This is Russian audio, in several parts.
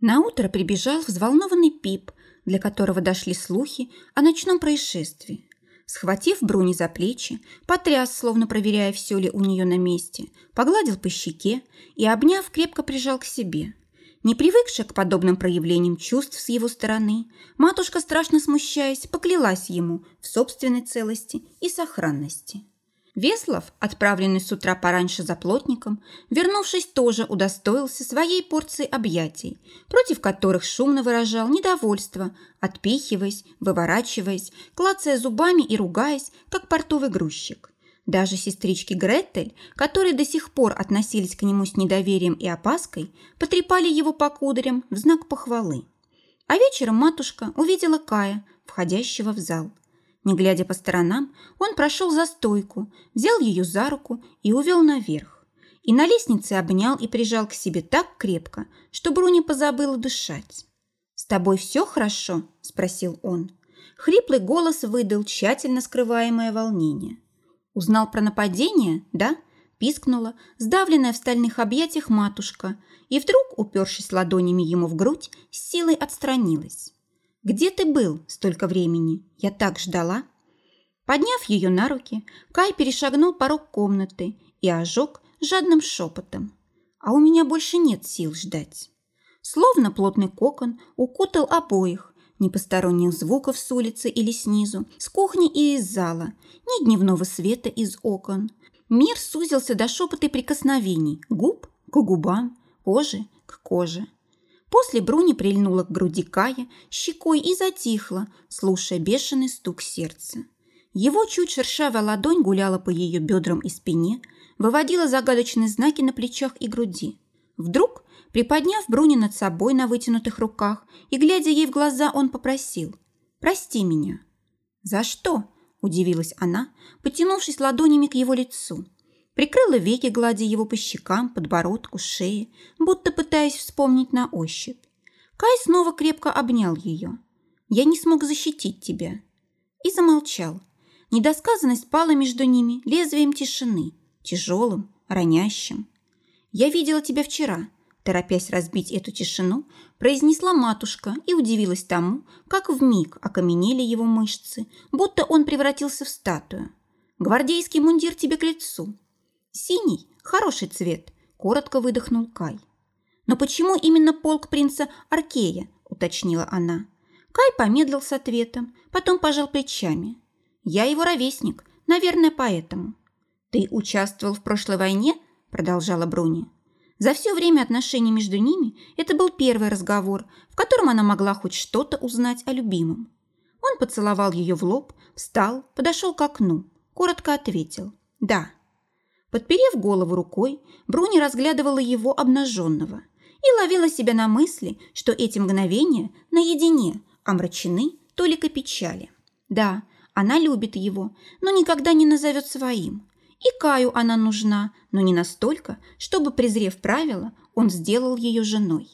Наутро прибежал взволнованный Пип, для которого дошли слухи о ночном происшествии. Схватив Бруни за плечи, потряс, словно проверяя, все ли у нее на месте, погладил по щеке и, обняв, крепко прижал к себе. Не привыкшая к подобным проявлениям чувств с его стороны, матушка, страшно смущаясь, поклялась ему в собственной целости и сохранности. Веслов, отправленный с утра пораньше за плотником, вернувшись, тоже удостоился своей порции объятий, против которых шумно выражал недовольство, отпихиваясь, выворачиваясь, клацая зубами и ругаясь, как портовый грузчик. Даже сестрички Гретель, которые до сих пор относились к нему с недоверием и опаской, потрепали его по кудрям в знак похвалы. А вечером матушка увидела Кая, входящего в зал. Не глядя по сторонам, он прошел за стойку, взял ее за руку и увел наверх. И на лестнице обнял и прижал к себе так крепко, что Бруни позабыла дышать. «С тобой все хорошо?» – спросил он. Хриплый голос выдал тщательно скрываемое волнение. «Узнал про нападение, да?» – пискнула, сдавленная в стальных объятиях матушка, и вдруг, упершись ладонями ему в грудь, с силой отстранилась. Где ты был столько времени? Я так ждала». Подняв ее на руки, Кай перешагнул порог комнаты и ожег жадным шепотом. «А у меня больше нет сил ждать». Словно плотный кокон укутал обоих, ни посторонних звуков с улицы или снизу, с кухни и из зала, ни дневного света из окон. Мир сузился до шепота и прикосновений, губ к губам, кожи к коже. После Бруни прильнула к груди Кая щекой и затихла, слушая бешеный стук сердца. Его чуть шершавая ладонь гуляла по ее бедрам и спине, выводила загадочные знаки на плечах и груди. Вдруг, приподняв Бруни над собой на вытянутых руках и глядя ей в глаза, он попросил «Прости меня». «За что?» – удивилась она, потянувшись ладонями к его лицу – Прикрыла веки, гладя его по щекам, подбородку, шее, будто пытаясь вспомнить на ощупь. Кай снова крепко обнял ее. «Я не смог защитить тебя». И замолчал. Недосказанность пала между ними лезвием тишины, тяжелым, ронящим. «Я видела тебя вчера», торопясь разбить эту тишину, произнесла матушка и удивилась тому, как вмиг окаменели его мышцы, будто он превратился в статую. «Гвардейский мундир тебе к лицу, «Синий – хороший цвет», – коротко выдохнул Кай. «Но почему именно полк принца Аркея?» – уточнила она. Кай помедлил с ответом, потом пожал плечами. «Я его ровесник, наверное, поэтому». «Ты участвовал в прошлой войне?» – продолжала Бруни. За все время отношений между ними это был первый разговор, в котором она могла хоть что-то узнать о любимом. Он поцеловал ее в лоб, встал, подошел к окну, коротко ответил «Да». Подперев голову рукой, Бруни разглядывала его обнаженного и ловила себя на мысли, что эти мгновения наедине омрачены толикой печали. Да, она любит его, но никогда не назовет своим. И Каю она нужна, но не настолько, чтобы, презрев правила, он сделал ее женой.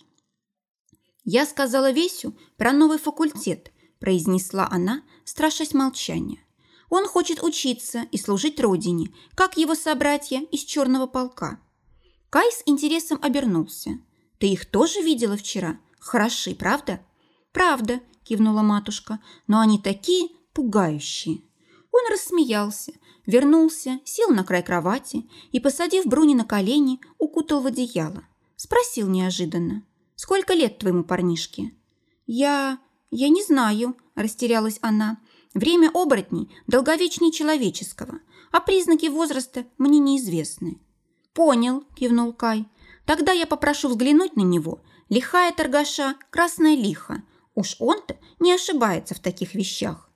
«Я сказала Весю про новый факультет», произнесла она, страшась молчания. Он хочет учиться и служить родине, как его собратья из черного полка. Кай с интересом обернулся. «Ты их тоже видела вчера? Хороши, правда?» «Правда», – кивнула матушка, – «но они такие пугающие». Он рассмеялся, вернулся, сел на край кровати и, посадив Бруни на колени, укутал в одеяло. Спросил неожиданно. «Сколько лет твоему парнишке?» «Я... я не знаю», – растерялась она. Время оборотней долговечнее человеческого, а признаки возраста мне неизвестны. «Понял», – кивнул Кай. «Тогда я попрошу взглянуть на него. Лихая торгаша, красная лиха. Уж он-то не ошибается в таких вещах».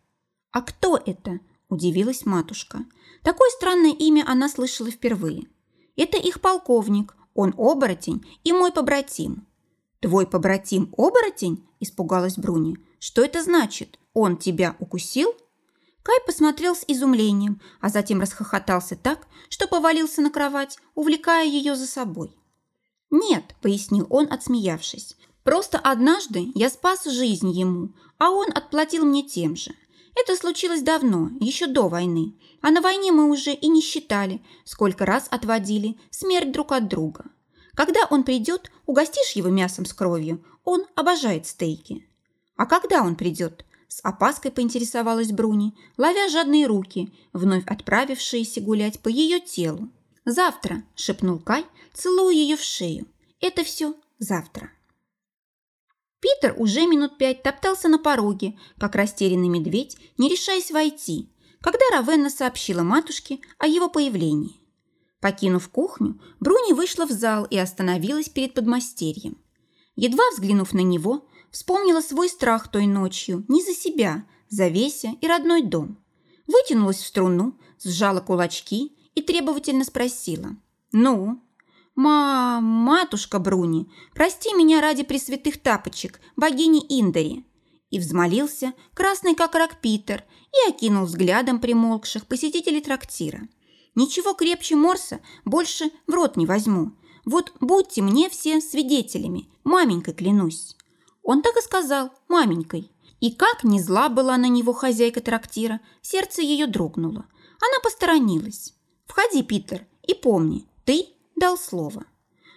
«А кто это?» – удивилась матушка. Такое странное имя она слышала впервые. «Это их полковник. Он оборотень и мой побратим». «Твой побратим оборотень?» – испугалась Бруни. «Что это значит? Он тебя укусил?» Кай посмотрел с изумлением, а затем расхохотался так, что повалился на кровать, увлекая ее за собой. «Нет», – пояснил он, отсмеявшись, – «просто однажды я спас жизнь ему, а он отплатил мне тем же. Это случилось давно, еще до войны, а на войне мы уже и не считали, сколько раз отводили смерть друг от друга. Когда он придет, угостишь его мясом с кровью. Он обожает стейки. А когда он придет? С опаской поинтересовалась Бруни, ловя жадные руки, вновь отправившиеся гулять по ее телу. «Завтра», – шепнул Кай, целуя ее в шею. «Это все завтра». Питер уже минут пять топтался на пороге, как растерянный медведь, не решаясь войти, когда Равенна сообщила матушке о его появлении. Покинув кухню, Бруни вышла в зал и остановилась перед подмастерьем. Едва взглянув на него, вспомнила свой страх той ночью не за себя, за Веся и родной дом. Вытянулась в струну, сжала кулачки и требовательно спросила. «Ну?» «Ма... матушка Бруни, прости меня ради пресвятых тапочек, богини Индари!» И взмолился, красный как рак Питер, и окинул взглядом примолкших посетителей трактира. Ничего крепче Морса больше в рот не возьму. Вот будьте мне все свидетелями, маменькой клянусь». Он так и сказал, маменькой. И как не зла была на него хозяйка трактира, сердце ее дрогнуло. Она посторонилась. «Входи, Питер, и помни, ты дал слово».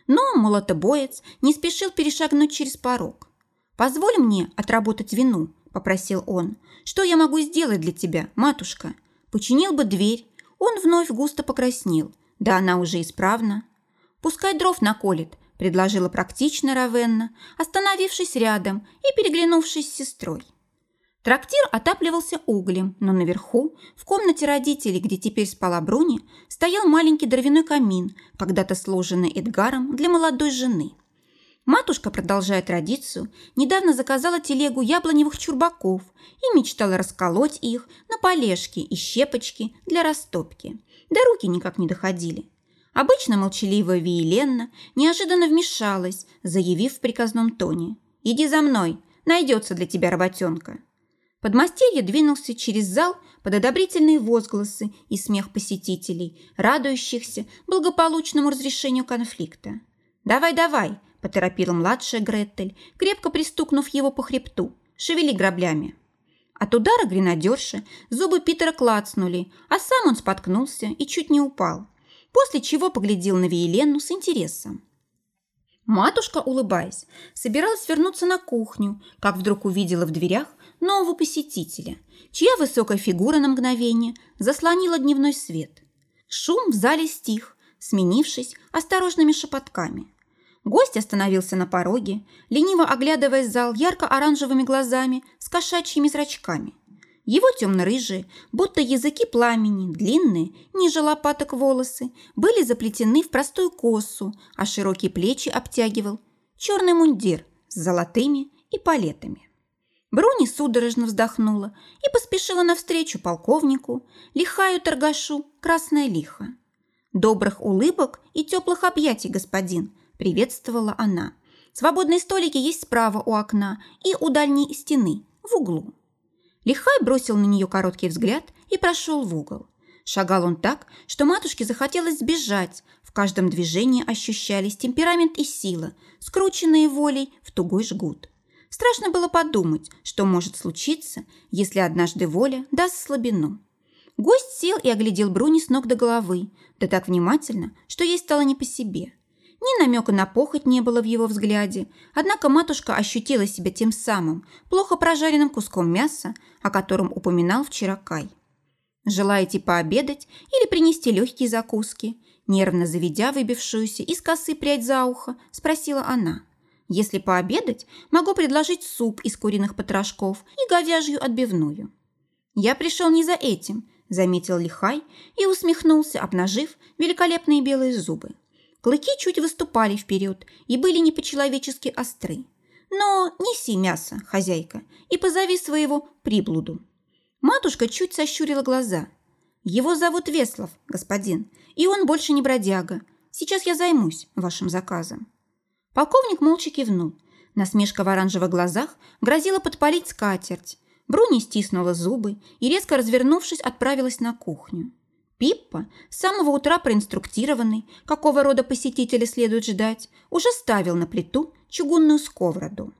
Но молотобоец не спешил перешагнуть через порог. «Позволь мне отработать вину», – попросил он. «Что я могу сделать для тебя, матушка? Починил бы дверь, он вновь густо покраснел. Да она уже исправна. «Пускай дров наколет», – предложила практично Равенна, остановившись рядом и переглянувшись с сестрой. Трактир отапливался углем, но наверху, в комнате родителей, где теперь спала Бруни, стоял маленький дровяной камин, когда-то сложенный Эдгаром для молодой жены. Матушка, продолжая традицию, недавно заказала телегу яблоневых чурбаков и мечтала расколоть их на полежки и щепочки для растопки. Да руки никак не доходили. Обычно молчаливая Виеленна неожиданно вмешалась, заявив в приказном тоне «Иди за мной, найдется для тебя работенка». Подмастерье двинулся через зал под одобрительные возгласы и смех посетителей, радующихся благополучному разрешению конфликта. «Давай, давай!» поторопила младшая Гретель, крепко пристукнув его по хребту. «Шевели граблями!» От удара гренадерши зубы Питера клацнули, а сам он споткнулся и чуть не упал, после чего поглядел на Виелену с интересом. Матушка, улыбаясь, собиралась вернуться на кухню, как вдруг увидела в дверях нового посетителя, чья высокая фигура на мгновение заслонила дневной свет. Шум в зале стих, сменившись осторожными шепотками. Гость остановился на пороге, лениво оглядывая зал ярко-оранжевыми глазами с кошачьими зрачками. Его темно-рыжие, будто языки пламени, длинные, ниже лопаток волосы, были заплетены в простую косу, а широкие плечи обтягивал черный мундир с золотыми и палетами. Бруни судорожно вздохнула и поспешила навстречу полковнику, лихаю торгашу, красная лиха. «Добрых улыбок и теплых объятий, господин!» приветствовала она. Свободные столики есть справа у окна и у дальней стены, в углу. Лихай бросил на нее короткий взгляд и прошел в угол. Шагал он так, что матушке захотелось сбежать. В каждом движении ощущались темперамент и сила, скрученные волей в тугой жгут. Страшно было подумать, что может случиться, если однажды воля даст слабину. Гость сел и оглядел Бруни с ног до головы, да так внимательно, что ей стало не по себе. Ни намека на похоть не было в его взгляде, однако матушка ощутила себя тем самым плохо прожаренным куском мяса, о котором упоминал вчера Кай. «Желаете пообедать или принести легкие закуски?» Нервно заведя выбившуюся из косы прядь за ухо, спросила она. «Если пообедать, могу предложить суп из куриных потрошков и говяжью отбивную». «Я пришел не за этим», – заметил Лихай и усмехнулся, обнажив великолепные белые зубы. Клыки чуть выступали вперед и были не по-человечески остры. Но неси мясо, хозяйка, и позови своего приблуду. Матушка чуть сощурила глаза. Его зовут Веслов, господин, и он больше не бродяга. Сейчас я займусь вашим заказом. Полковник молча кивнул. Насмешка в оранжевых глазах грозила подпалить скатерть. Бруни стиснула зубы и, резко развернувшись, отправилась на кухню. Пиппа, с самого утра проинструктированный, какого рода посетителя следует ждать, уже ставил на плиту чугунную сковороду.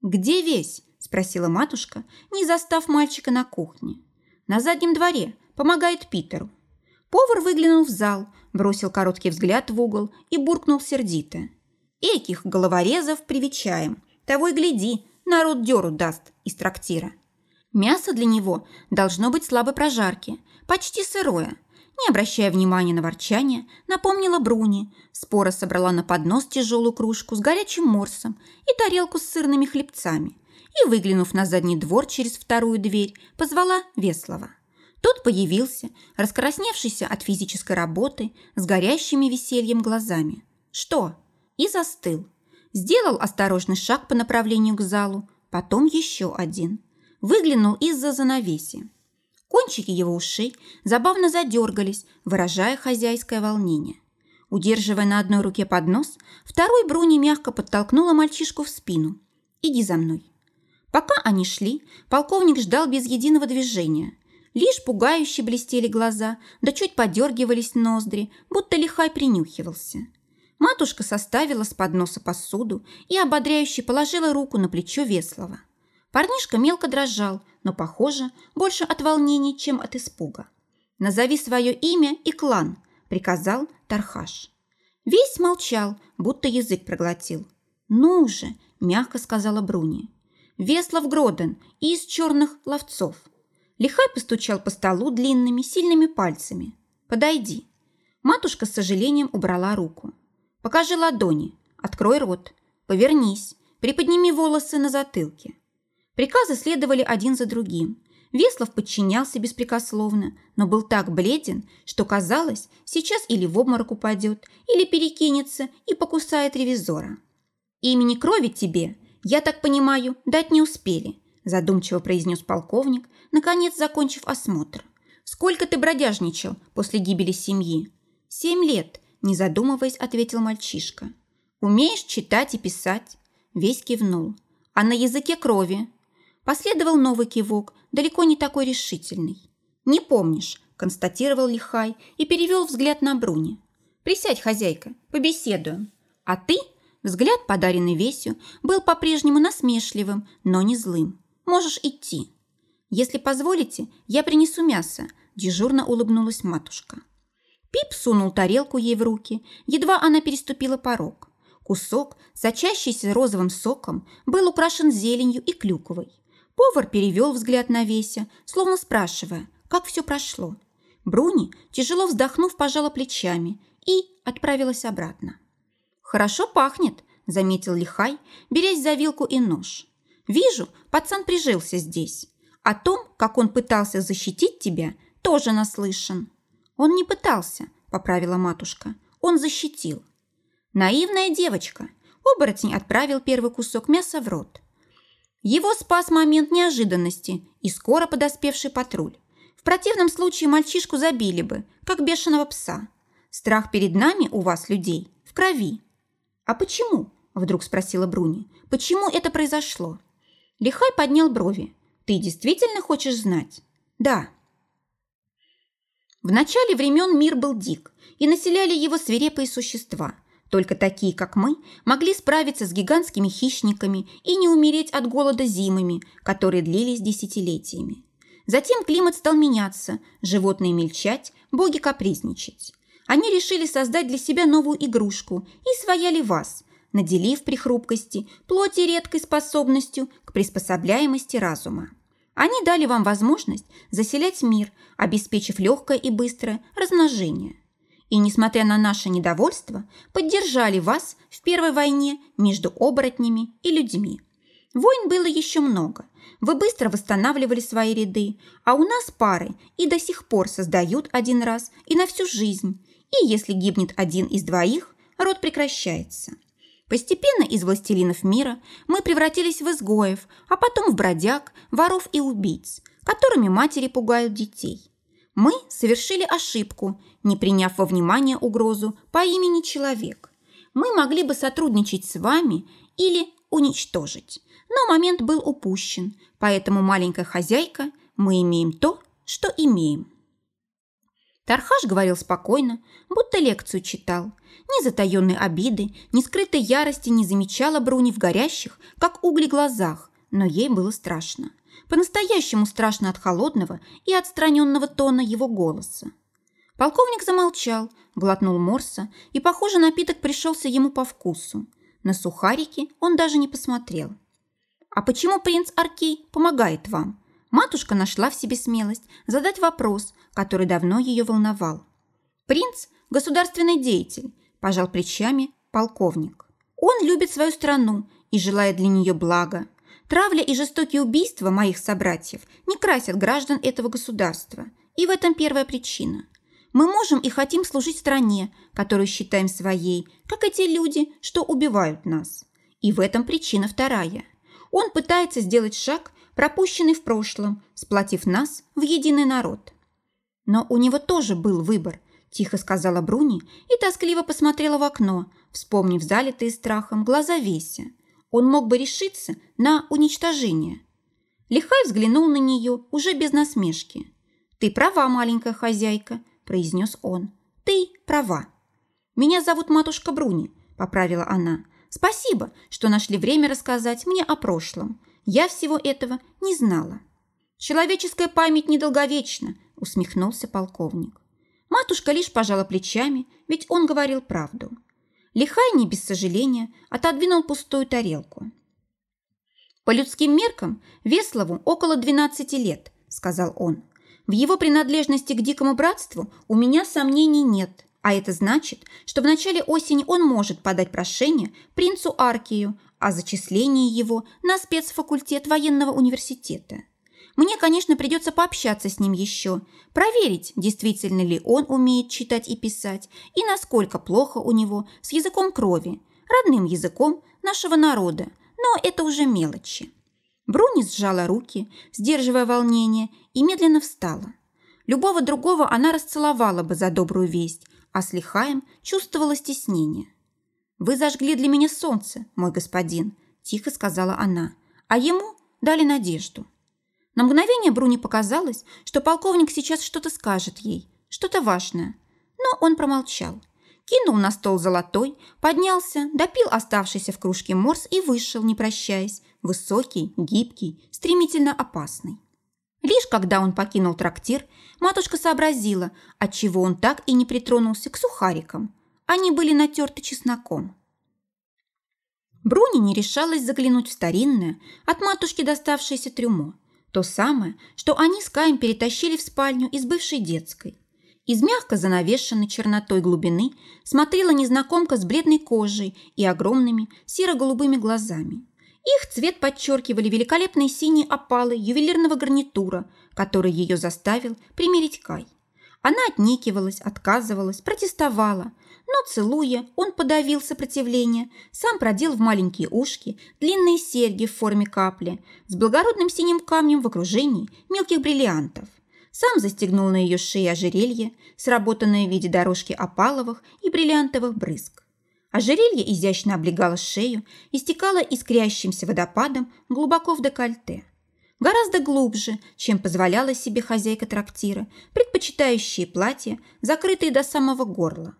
«Где весь?» – спросила матушка, не застав мальчика на кухне. «На заднем дворе, помогает Питеру». Повар выглянул в зал, бросил короткий взгляд в угол и буркнул сердито. «Эких головорезов привечаем. Того и гляди, народ дёру даст из трактира». Мясо для него должно быть слабой прожарки, почти сырое. Не обращая внимания на ворчание, напомнила Бруни, спора собрала на поднос тяжелую кружку с горячим морсом и тарелку с сырными хлебцами и, выглянув на задний двор через вторую дверь, позвала Веслова. Тот появился, раскрасневшийся от физической работы, с горящими весельем глазами. Что? И застыл. Сделал осторожный шаг по направлению к залу, потом еще один. Выглянул из-за занавеси. Кончики его ушей забавно задергались, выражая хозяйское волнение. Удерживая на одной руке поднос, второй Бруни мягко подтолкнула мальчишку в спину. «Иди за мной». Пока они шли, полковник ждал без единого движения. Лишь пугающе блестели глаза, да чуть подергивались ноздри, будто лихай принюхивался. Матушка составила с подноса посуду и ободряюще положила руку на плечо Веслова. Парнишка мелко дрожал, но, похоже, больше от волнения, чем от испуга. «Назови свое имя и клан», – приказал Тархаш. Весь молчал, будто язык проглотил. «Ну же», – мягко сказала Бруни. «Веслов Гроден из черных ловцов». Лихай постучал по столу длинными, сильными пальцами. «Подойди». Матушка с сожалением убрала руку. «Покажи ладони. Открой рот. Повернись. Приподними волосы на затылке». Приказы следовали один за другим. Веслов подчинялся беспрекословно, но был так бледен, что казалось, сейчас или в обморок упадет, или перекинется и покусает ревизора. «Имени крови тебе, я так понимаю, дать не успели», задумчиво произнес полковник, наконец закончив осмотр. «Сколько ты бродяжничал после гибели семьи?» «Семь лет», не задумываясь, ответил мальчишка. «Умеешь читать и писать?» Весь кивнул. «А на языке крови?» Последовал новый кивок, далеко не такой решительный. «Не помнишь», – констатировал Лихай и перевел взгляд на Бруни. «Присядь, хозяйка, побеседуем. А ты?» Взгляд, подаренный Весю, был по-прежнему насмешливым, но не злым. Можешь идти». «Если позволите, я принесу мясо», – дежурно улыбнулась матушка. Пип сунул тарелку ей в руки, едва она переступила порог. Кусок, сочащийся розовым соком, был украшен зеленью и клюквой. Повар перевел взгляд на Веся, словно спрашивая, как все прошло. Бруни, тяжело вздохнув, пожала плечами и отправилась обратно. «Хорошо пахнет», – заметил Лихай, берясь за вилку и нож. Вижу, пацан прижился здесь. О том, как он пытался защитить тебя, тоже наслышан. Он не пытался, поправила матушка. Он защитил. Наивная девочка. Оборотень отправил первый кусок мяса в рот. Его спас момент неожиданности и скоро подоспевший патруль. В противном случае мальчишку забили бы, как бешеного пса. Страх перед нами у вас, людей, в крови. А почему? Вдруг спросила Бруни. Почему это произошло? Лихай поднял брови. «Ты действительно хочешь знать?» «Да». В начале времен мир был дик, и населяли его свирепые существа. Только такие, как мы, могли справиться с гигантскими хищниками и не умереть от голода зимами, которые длились десятилетиями. Затем климат стал меняться, животные мельчать, боги капризничать. Они решили создать для себя новую игрушку и свояли вас, наделив при хрупкости плоти редкой способностью к приспособляемости разума. Они дали вам возможность заселять мир, обеспечив легкое и быстрое размножение. И, несмотря на наше недовольство, поддержали вас в первой войне между оборотнями и людьми. Войн было еще много. Вы быстро восстанавливали свои ряды, а у нас пары и до сих пор создают один раз и на всю жизнь. И если гибнет один из двоих, род прекращается. Постепенно из властелинов мира мы превратились в изгоев, а потом в бродяг, воров и убийц, которыми матери пугают детей. Мы совершили ошибку, не приняв во внимание угрозу по имени человек. Мы могли бы сотрудничать с вами или уничтожить. Но момент был упущен, поэтому маленькая хозяйка, мы имеем то, что имеем. Тархаш говорил спокойно, будто лекцию читал. Ни затаенной обиды, ни скрытой ярости не замечала Бруни в горящих, как угли, глазах, но ей было страшно. По-настоящему страшно от холодного и отстраненного тона его голоса. Полковник замолчал, глотнул морса, и, похоже, напиток пришелся ему по вкусу. На сухарики он даже не посмотрел. «А почему принц Аркей помогает вам?» Матушка нашла в себе смелость задать вопрос, который давно ее волновал. «Принц – государственный деятель», – пожал плечами полковник. «Он любит свою страну и желает для нее блага. Травля и жестокие убийства моих собратьев не красят граждан этого государства. И в этом первая причина. Мы можем и хотим служить стране, которую считаем своей, как эти люди, что убивают нас. И в этом причина вторая. Он пытается сделать шаг, пропущенный в прошлом, сплотив нас в единый народ. Но у него тоже был выбор, тихо сказала Бруни и тоскливо посмотрела в окно, вспомнив залитые страхом глаза Веся. Он мог бы решиться на уничтожение. Лихай взглянул на нее уже без насмешки. «Ты права, маленькая хозяйка», произнес он. «Ты права». «Меня зовут матушка Бруни», – поправила она. «Спасибо, что нашли время рассказать мне о прошлом. Я всего этого не знала». «Человеческая память недолговечна», – усмехнулся полковник. Матушка лишь пожала плечами, ведь он говорил правду. Лихай не без сожаления отодвинул пустую тарелку. «По людским меркам Веслову около 12 лет», – сказал он. В его принадлежности к дикому братству у меня сомнений нет, а это значит, что в начале осени он может подать прошение принцу Аркию о зачислении его на спецфакультет военного университета. Мне, конечно, придется пообщаться с ним еще, проверить, действительно ли он умеет читать и писать, и насколько плохо у него с языком крови, родным языком нашего народа, но это уже мелочи. Бруни сжала руки, сдерживая волнение, и медленно встала. Любого другого она расцеловала бы за добрую весть, а с Лихаем чувствовала стеснение. «Вы зажгли для меня солнце, мой господин», – тихо сказала она, а ему дали надежду. На мгновение Бруни показалось, что полковник сейчас что-то скажет ей, что-то важное, но он промолчал кинул на стол золотой, поднялся, допил оставшийся в кружке морс и вышел, не прощаясь, высокий, гибкий, стремительно опасный. Лишь когда он покинул трактир, матушка сообразила, отчего он так и не притронулся к сухарикам. Они были натерты чесноком. Бруни не решалась заглянуть в старинное, от матушки доставшееся трюмо. То самое, что они с Каем перетащили в спальню из бывшей детской. Из мягко занавешенной чернотой глубины смотрела незнакомка с бледной кожей и огромными серо-голубыми глазами. Их цвет подчеркивали великолепные синие опалы ювелирного гарнитура, который ее заставил примерить Кай. Она отнекивалась, отказывалась, протестовала, но, целуя, он подавил сопротивление, сам продел в маленькие ушки длинные серьги в форме капли с благородным синим камнем в окружении мелких бриллиантов. Сам застегнул на ее шее ожерелье, сработанное в виде дорожки опаловых и бриллиантовых брызг. Ожерелье изящно облегало шею и стекало искрящимся водопадом глубоко в декольте. Гораздо глубже, чем позволяла себе хозяйка трактира, предпочитающие платья, закрытые до самого горла.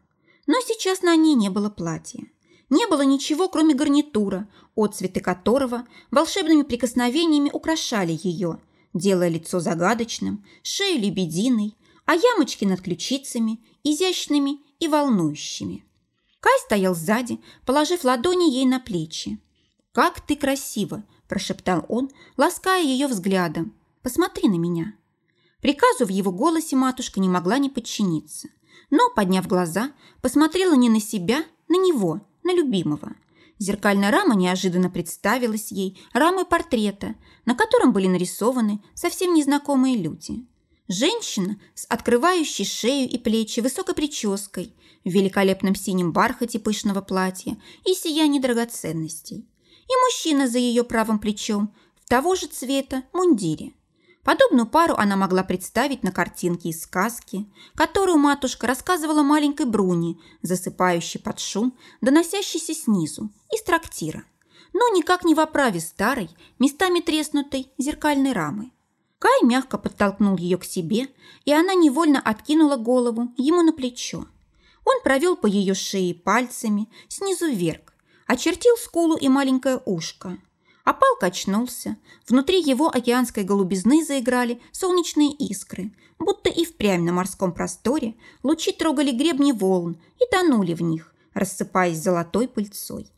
Но сейчас на ней не было платья. Не было ничего, кроме гарнитура, отцветы которого волшебными прикосновениями украшали ее, делая лицо загадочным, шею лебединой, а ямочки над ключицами изящными и волнующими. Кай стоял сзади, положив ладони ей на плечи. «Как ты красива!» – прошептал он, лаская ее взглядом. «Посмотри на меня!» Приказу в его голосе матушка не могла не подчиниться, но, подняв глаза, посмотрела не на себя, на него, на любимого – Зеркальная рама неожиданно представилась ей рамой портрета, на котором были нарисованы совсем незнакомые люди. Женщина с открывающей шею и плечи высокой прической, в великолепном синем бархате пышного платья и сиянии драгоценностей. И мужчина за ее правым плечом в того же цвета мундире. Подобную пару она могла представить на картинке из сказки, которую матушка рассказывала маленькой Бруни, засыпающей под шум, доносящийся снизу, из трактира. Но никак не в оправе старой, местами треснутой зеркальной рамы. Кай мягко подтолкнул ее к себе, и она невольно откинула голову ему на плечо. Он провел по ее шее пальцами снизу вверх, очертил скулу и маленькое ушко. Опал качнулся. Внутри его океанской голубизны заиграли солнечные искры, будто и впрямь на морском просторе лучи трогали гребни волн и тонули в них, рассыпаясь золотой пыльцой.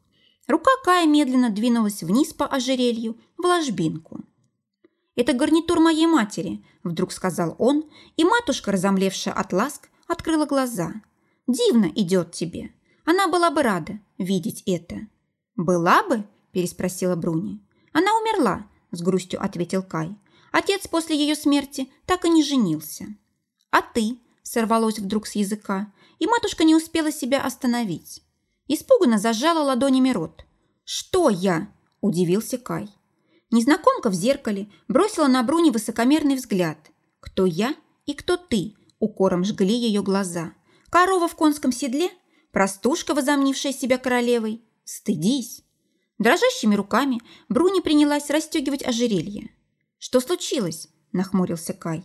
Рука Кая медленно двинулась вниз по ожерелью в ложбинку. «Это гарнитур моей матери», – вдруг сказал он, и матушка, разомлевшая от ласк, открыла глаза. «Дивно идет тебе. Она была бы рада видеть это». «Была бы?» – переспросила Бруни. «Она умерла», – с грустью ответил Кай. «Отец после ее смерти так и не женился». «А ты?» – сорвалось вдруг с языка, и матушка не успела себя остановить. Испуганно зажала ладонями рот. «Что я?» – удивился Кай. Незнакомка в зеркале бросила на Бруни высокомерный взгляд. «Кто я и кто ты?» – укором жгли ее глаза. «Корова в конском седле? Простушка, возомнившая себя королевой? Стыдись!» Дрожащими руками Бруни принялась расстегивать ожерелье. «Что случилось?» – нахмурился Кай.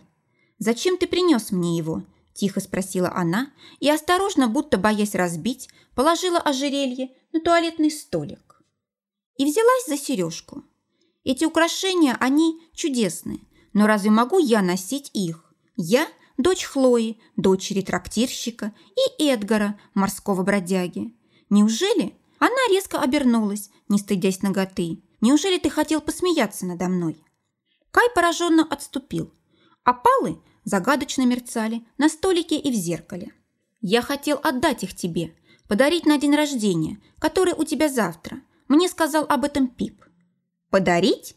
«Зачем ты принес мне его?» – тихо спросила она и, осторожно, будто боясь разбить, положила ожерелье на туалетный столик. И взялась за сережку. Эти украшения, они чудесные, но разве могу я носить их? Я – дочь Хлои, дочери трактирщика и Эдгара, морского бродяги. Неужели? Она резко обернулась, не стыдясь ноготы. Неужели ты хотел посмеяться надо мной? Кай пораженно отступил. Опалы загадочно мерцали на столике и в зеркале. Я хотел отдать их тебе, подарить на день рождения, который у тебя завтра. Мне сказал об этом Пип. «Подарить?»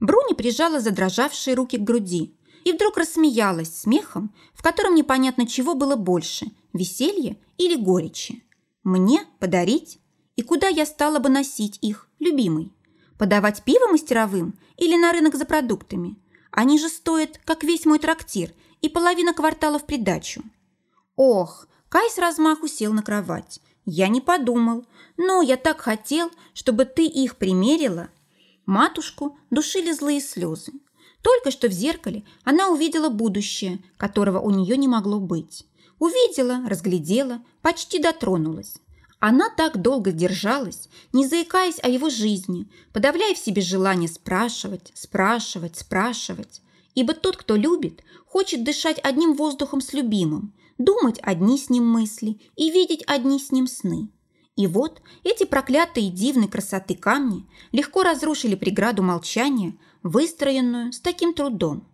Бруни прижала задрожавшие руки к груди и вдруг рассмеялась смехом, в котором непонятно чего было больше – веселье или горечи. «Мне подарить? И куда я стала бы носить их, любимый? Подавать пиво мастеровым или на рынок за продуктами? Они же стоят, как весь мой трактир и половина квартала в придачу». «Ох!» Кай с размаху сел на кровать. «Я не подумал, но я так хотел, чтобы ты их примерила Матушку душили злые слезы. Только что в зеркале она увидела будущее, которого у нее не могло быть. Увидела, разглядела, почти дотронулась. Она так долго держалась, не заикаясь о его жизни, подавляя в себе желание спрашивать, спрашивать, спрашивать. Ибо тот, кто любит, хочет дышать одним воздухом с любимым, думать одни с ним мысли и видеть одни с ним сны. И вот эти проклятые дивной красоты камни легко разрушили преграду молчания, выстроенную с таким трудом.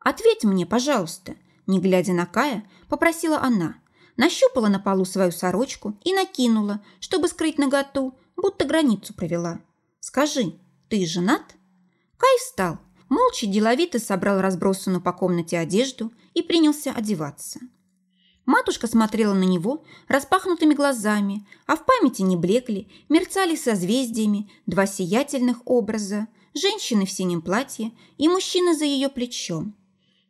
«Ответь мне, пожалуйста», – не глядя на Кая, попросила она. Нащупала на полу свою сорочку и накинула, чтобы скрыть наготу, будто границу провела. «Скажи, ты женат?» Кай встал, молча деловито собрал разбросанную по комнате одежду и принялся одеваться. Матушка смотрела на него распахнутыми глазами, а в памяти не блекли, мерцали созвездиями два сиятельных образа – женщины в синем платье и мужчина за ее плечом.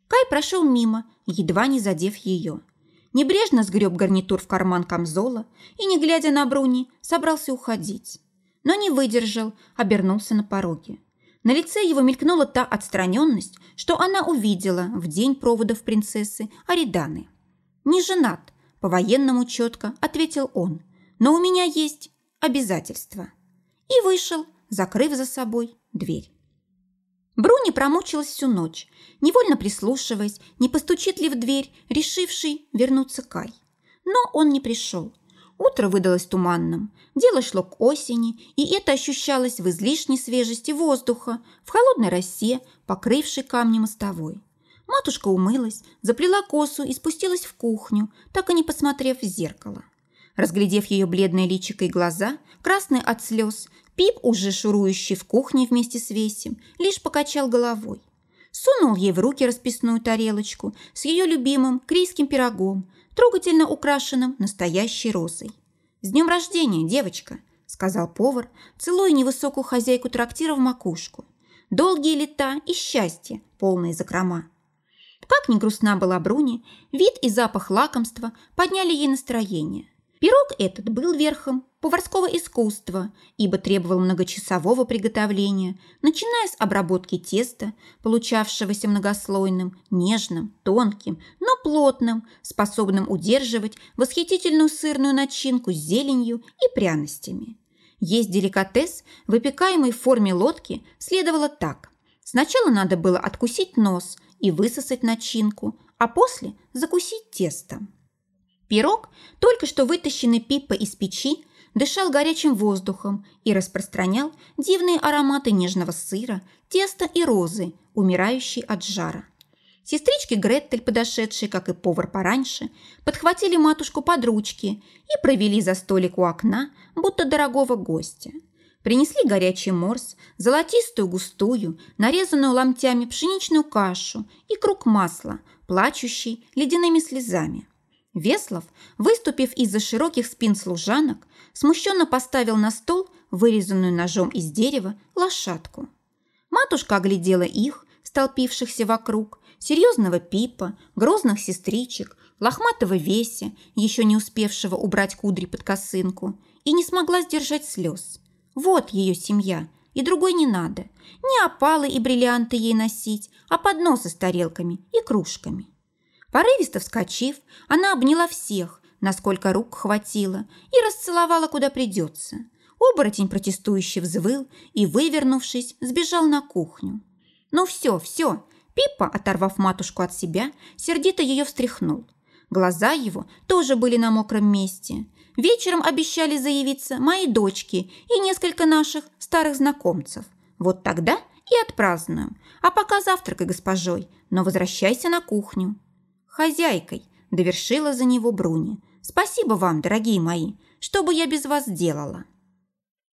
Кай прошел мимо, едва не задев ее. Небрежно сгреб гарнитур в карман камзола и, не глядя на Бруни, собрался уходить. Но не выдержал, обернулся на пороге. На лице его мелькнула та отстраненность, что она увидела в день проводов принцессы Ариданы. «Не женат», – по-военному четко ответил он. «Но у меня есть обязательства». И вышел, закрыв за собой дверь. Бруни промучилась всю ночь, невольно прислушиваясь, не постучит ли в дверь, решивший вернуться Кай. Но он не пришел. Утро выдалось туманным, дело шло к осени, и это ощущалось в излишней свежести воздуха, в холодной росе, покрывшей камни мостовой. Матушка умылась, заплела косу и спустилась в кухню, так и не посмотрев в зеркало. Разглядев ее бледное личико и глаза, красные от слез, Пип, уже шурующий в кухне вместе с Весем, лишь покачал головой. Сунул ей в руки расписную тарелочку с ее любимым крийским пирогом, трогательно украшенным настоящей розой. «С днем рождения, девочка!» – сказал повар, целуя невысокую хозяйку трактира в макушку. «Долгие лета и счастье, полные закрома!» Как ни грустна была Бруни, вид и запах лакомства подняли ей настроение. Пирог этот был верхом поварского искусства, ибо требовал многочасового приготовления, начиная с обработки теста, получавшегося многослойным, нежным, тонким, но плотным, способным удерживать восхитительную сырную начинку с зеленью и пряностями. Есть деликатес, выпекаемый в форме лодки, следовало так. Сначала надо было откусить нос и высосать начинку, а после закусить тестом. Пирог, только что вытащенный Пиппа из печи, дышал горячим воздухом и распространял дивные ароматы нежного сыра, теста и розы, умирающей от жара. Сестрички Греттель, подошедшие, как и повар пораньше, подхватили матушку под ручки и провели за столик у окна, будто дорогого гостя. Принесли горячий морс, золотистую густую, нарезанную ломтями пшеничную кашу и круг масла, плачущий ледяными слезами. Веслов, выступив из-за широких спин служанок, смущенно поставил на стол вырезанную ножом из дерева лошадку. Матушка оглядела их, столпившихся вокруг, серьезного Пипа, грозных сестричек, лохматого Веся, еще не успевшего убрать кудри под косынку, и не смогла сдержать слез. Вот ее семья, и другой не надо. Не опалы и бриллианты ей носить, а подносы с тарелками и кружками. Порывисто вскочив, она обняла всех, насколько рук хватило, и расцеловала, куда придется. Оборотень протестующий взвыл и, вывернувшись, сбежал на кухню. «Ну все, все!» Пиппа, оторвав матушку от себя, сердито ее встряхнул. Глаза его тоже были на мокром месте. Вечером обещали заявиться мои дочки и несколько наших старых знакомцев. Вот тогда и отпразднуем. А пока завтракай госпожой, но возвращайся на кухню хозяйкой», – довершила за него Бруни. «Спасибо вам, дорогие мои, что бы я без вас делала?»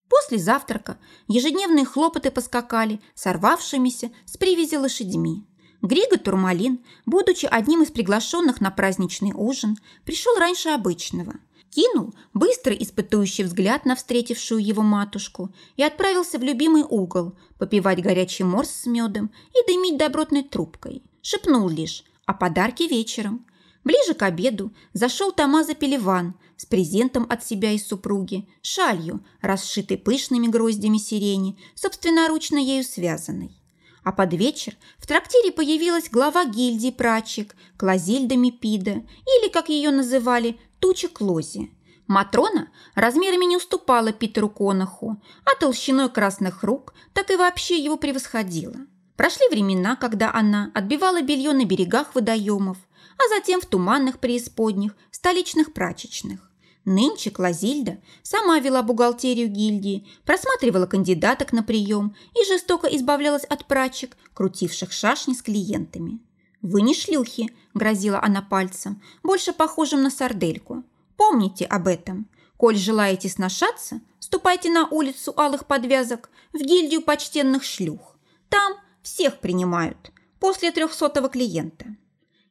После завтрака ежедневные хлопоты поскакали сорвавшимися с привязи лошадьми. Григо Турмалин, будучи одним из приглашенных на праздничный ужин, пришел раньше обычного. Кинул быстрый испытующий взгляд на встретившую его матушку и отправился в любимый угол попивать горячий морс с медом и дымить добротной трубкой. Шепнул лишь а подарки вечером. Ближе к обеду зашел Тамаза Пелеван с презентом от себя и супруги, шалью, расшитой пышными гроздями сирени, собственноручно ею связанной. А под вечер в трактире появилась глава гильдии прачек Клозильда Мипида, или, как ее называли, Туча Клози. Матрона размерами не уступала Питеру Конаху, а толщиной красных рук так и вообще его превосходила. Прошли времена, когда она отбивала белье на берегах водоемов, а затем в туманных преисподних, столичных прачечных. Нынче Клазильда сама вела бухгалтерию гильдии, просматривала кандидаток на прием и жестоко избавлялась от прачек, крутивших шашни с клиентами. «Вы не шлюхи», – грозила она пальцем, больше похожим на сардельку. «Помните об этом. Коль желаете сношаться, ступайте на улицу алых подвязок в гильдию почтенных шлюх. Там всех принимают после трехсотого клиента.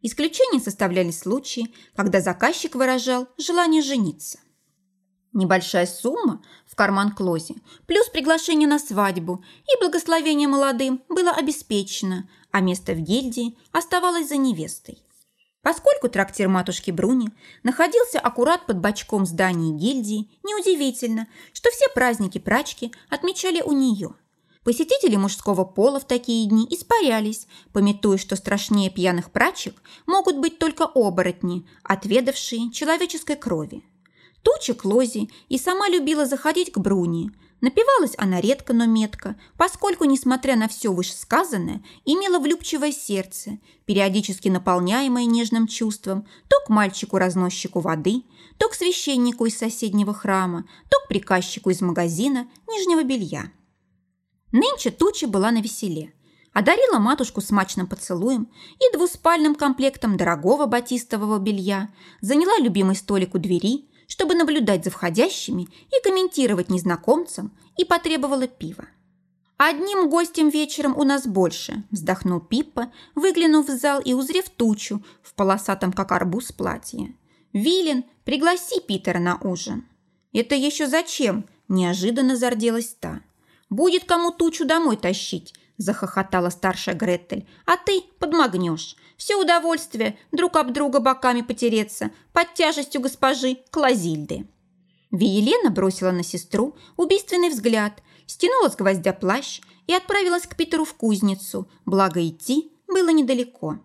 Исключением составляли случаи, когда заказчик выражал желание жениться. Небольшая сумма в карман Клози, плюс приглашение на свадьбу и благословение молодым было обеспечено, а место в гильдии оставалось за невестой. Поскольку трактир матушки Бруни находился аккурат под бочком здания гильдии, неудивительно, что все праздники прачки отмечали у нее – Посетители мужского пола в такие дни испарялись, пометуя, что страшнее пьяных прачек могут быть только оборотни, отведавшие человеческой крови. Туча Клози и сама любила заходить к Бруни. Напивалась она редко, но метко, поскольку, несмотря на все вышесказанное, имела влюбчивое сердце, периодически наполняемое нежным чувством то к мальчику-разносчику воды, то к священнику из соседнего храма, то к приказчику из магазина нижнего белья. Нынче туча была на веселе. Одарила матушку смачным поцелуем и двуспальным комплектом дорогого батистового белья, заняла любимый столик у двери, чтобы наблюдать за входящими и комментировать незнакомцам, и потребовала пива. «Одним гостем вечером у нас больше», – вздохнул Пиппа, выглянув в зал и узрев тучу в полосатом, как арбуз, платье. «Вилен, пригласи Питера на ужин». «Это еще зачем?» – неожиданно зарделась та. Будет кому тучу домой тащить, захохотала старшая Гретель. А ты подмагнешь. Все удовольствие друг об друга боками потереться под тяжестью госпожи Клазильды. Виелена бросила на сестру убийственный взгляд, стянула с гвоздя плащ и отправилась к Питеру в кузницу, благо идти было недалеко.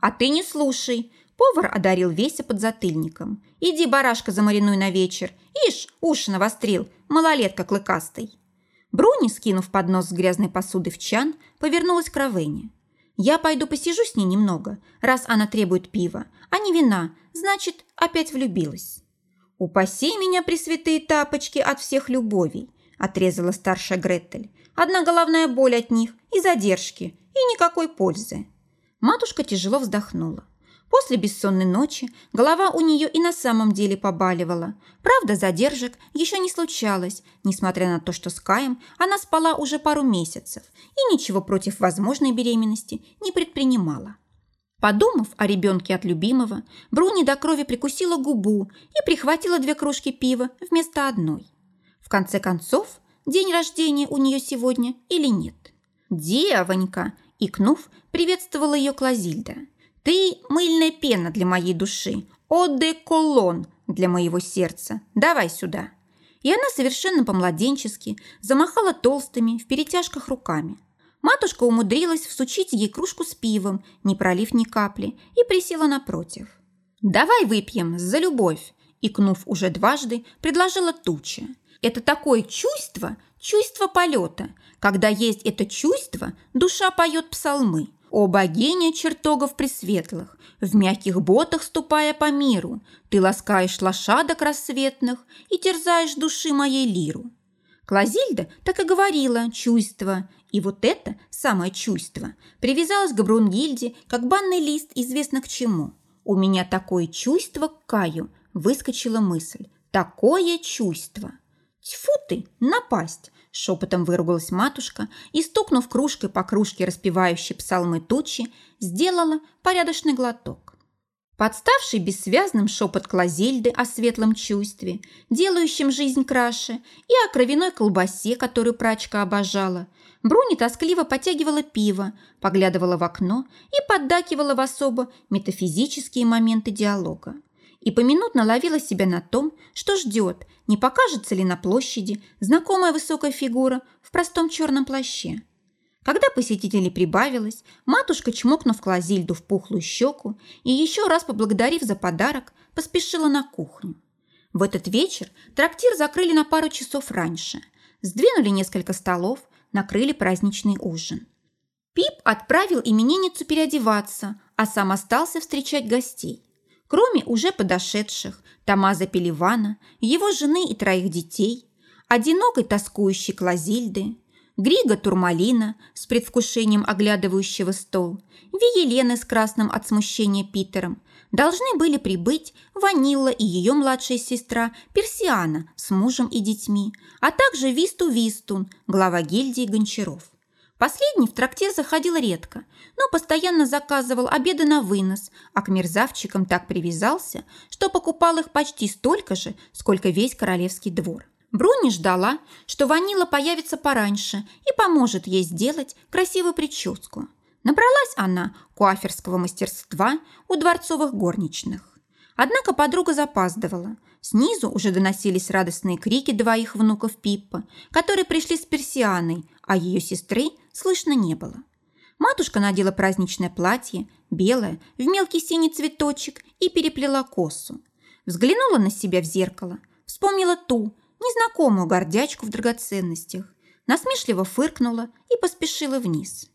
«А ты не слушай», – Повар одарил Веся подзатыльником. «Иди, барашка, замаринуй на вечер. Ишь, уши навострил, малолетка клыкастый». Бруни, скинув поднос с грязной посуды в чан, повернулась к Равене. «Я пойду посижу с ней немного, раз она требует пива, а не вина, значит, опять влюбилась». «Упаси меня, пресвятые тапочки, от всех любовей», – отрезала старшая Гретель. «Одна головная боль от них и задержки, и никакой пользы». Матушка тяжело вздохнула. После бессонной ночи голова у нее и на самом деле побаливала. Правда, задержек еще не случалось, несмотря на то, что с Каем она спала уже пару месяцев и ничего против возможной беременности не предпринимала. Подумав о ребенке от любимого, Бруни до крови прикусила губу и прихватила две кружки пива вместо одной. В конце концов, день рождения у нее сегодня или нет? «Девонька!» – икнув, приветствовала ее Клазильда – ты мыльная пена для моей души, оде колон для моего сердца. Давай сюда. И она совершенно по-младенчески замахала толстыми в перетяжках руками. Матушка умудрилась всучить ей кружку с пивом, не пролив ни капли, и присела напротив. «Давай выпьем за любовь!» Икнув уже дважды, предложила Туча. «Это такое чувство, чувство полета. Когда есть это чувство, душа поет псалмы. О богиня чертогов пресветлых, в мягких ботах ступая по миру, ты ласкаешь лошадок рассветных и терзаешь души моей лиру. Клазильда так и говорила «чувство», и вот это самое чувство привязалось к Брунгильде, как банный лист известно к чему. «У меня такое чувство к Каю», выскочила мысль. «Такое чувство». Тьфу ты, напасть! Шепотом выругалась матушка и, стукнув кружкой по кружке распевающей псалмы тучи, сделала порядочный глоток. Подставший бессвязным шепот Клазельды о светлом чувстве, делающем жизнь краше, и о кровяной колбасе, которую прачка обожала, Бруни тоскливо потягивала пиво, поглядывала в окно и поддакивала в особо метафизические моменты диалога и поминутно ловила себя на том, что ждет, не покажется ли на площади знакомая высокая фигура в простом черном плаще. Когда посетителей прибавилось, матушка, чмокнув Клазильду в пухлую щеку и еще раз поблагодарив за подарок, поспешила на кухню. В этот вечер трактир закрыли на пару часов раньше, сдвинули несколько столов, накрыли праздничный ужин. Пип отправил именинницу переодеваться, а сам остался встречать гостей. Кроме уже подошедших Тамаза Пеливана, его жены и троих детей, одинокой тоскующей Клазильды, Грига Турмалина с предвкушением оглядывающего стол, Виелены с красным от смущения Питером, должны были прибыть Ванилла и ее младшая сестра Персиана с мужем и детьми, а также Висту Вистун, глава гильдии гончаров. Последний в трактир заходил редко, но постоянно заказывал обеды на вынос, а к мерзавчикам так привязался, что покупал их почти столько же, сколько весь королевский двор. Бруни ждала, что Ванила появится пораньше и поможет ей сделать красивую прическу. Набралась она куаферского мастерства у дворцовых горничных. Однако подруга запаздывала. Снизу уже доносились радостные крики двоих внуков Пиппа, которые пришли с Персианой, а ее сестры слышно не было. Матушка надела праздничное платье, белое, в мелкий синий цветочек и переплела косу. Взглянула на себя в зеркало, вспомнила ту, незнакомую гордячку в драгоценностях, насмешливо фыркнула и поспешила вниз.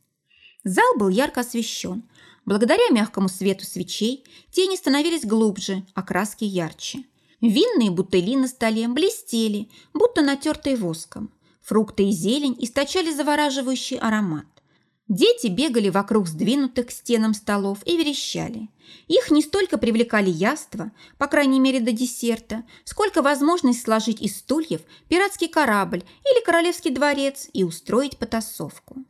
Зал был ярко освещен. Благодаря мягкому свету свечей тени становились глубже, а краски ярче. Винные бутыли на столе блестели, будто натертые воском. Фрукты и зелень источали завораживающий аромат. Дети бегали вокруг сдвинутых к стенам столов и верещали. Их не столько привлекали яства, по крайней мере до десерта, сколько возможность сложить из стульев пиратский корабль или королевский дворец и устроить потасовку.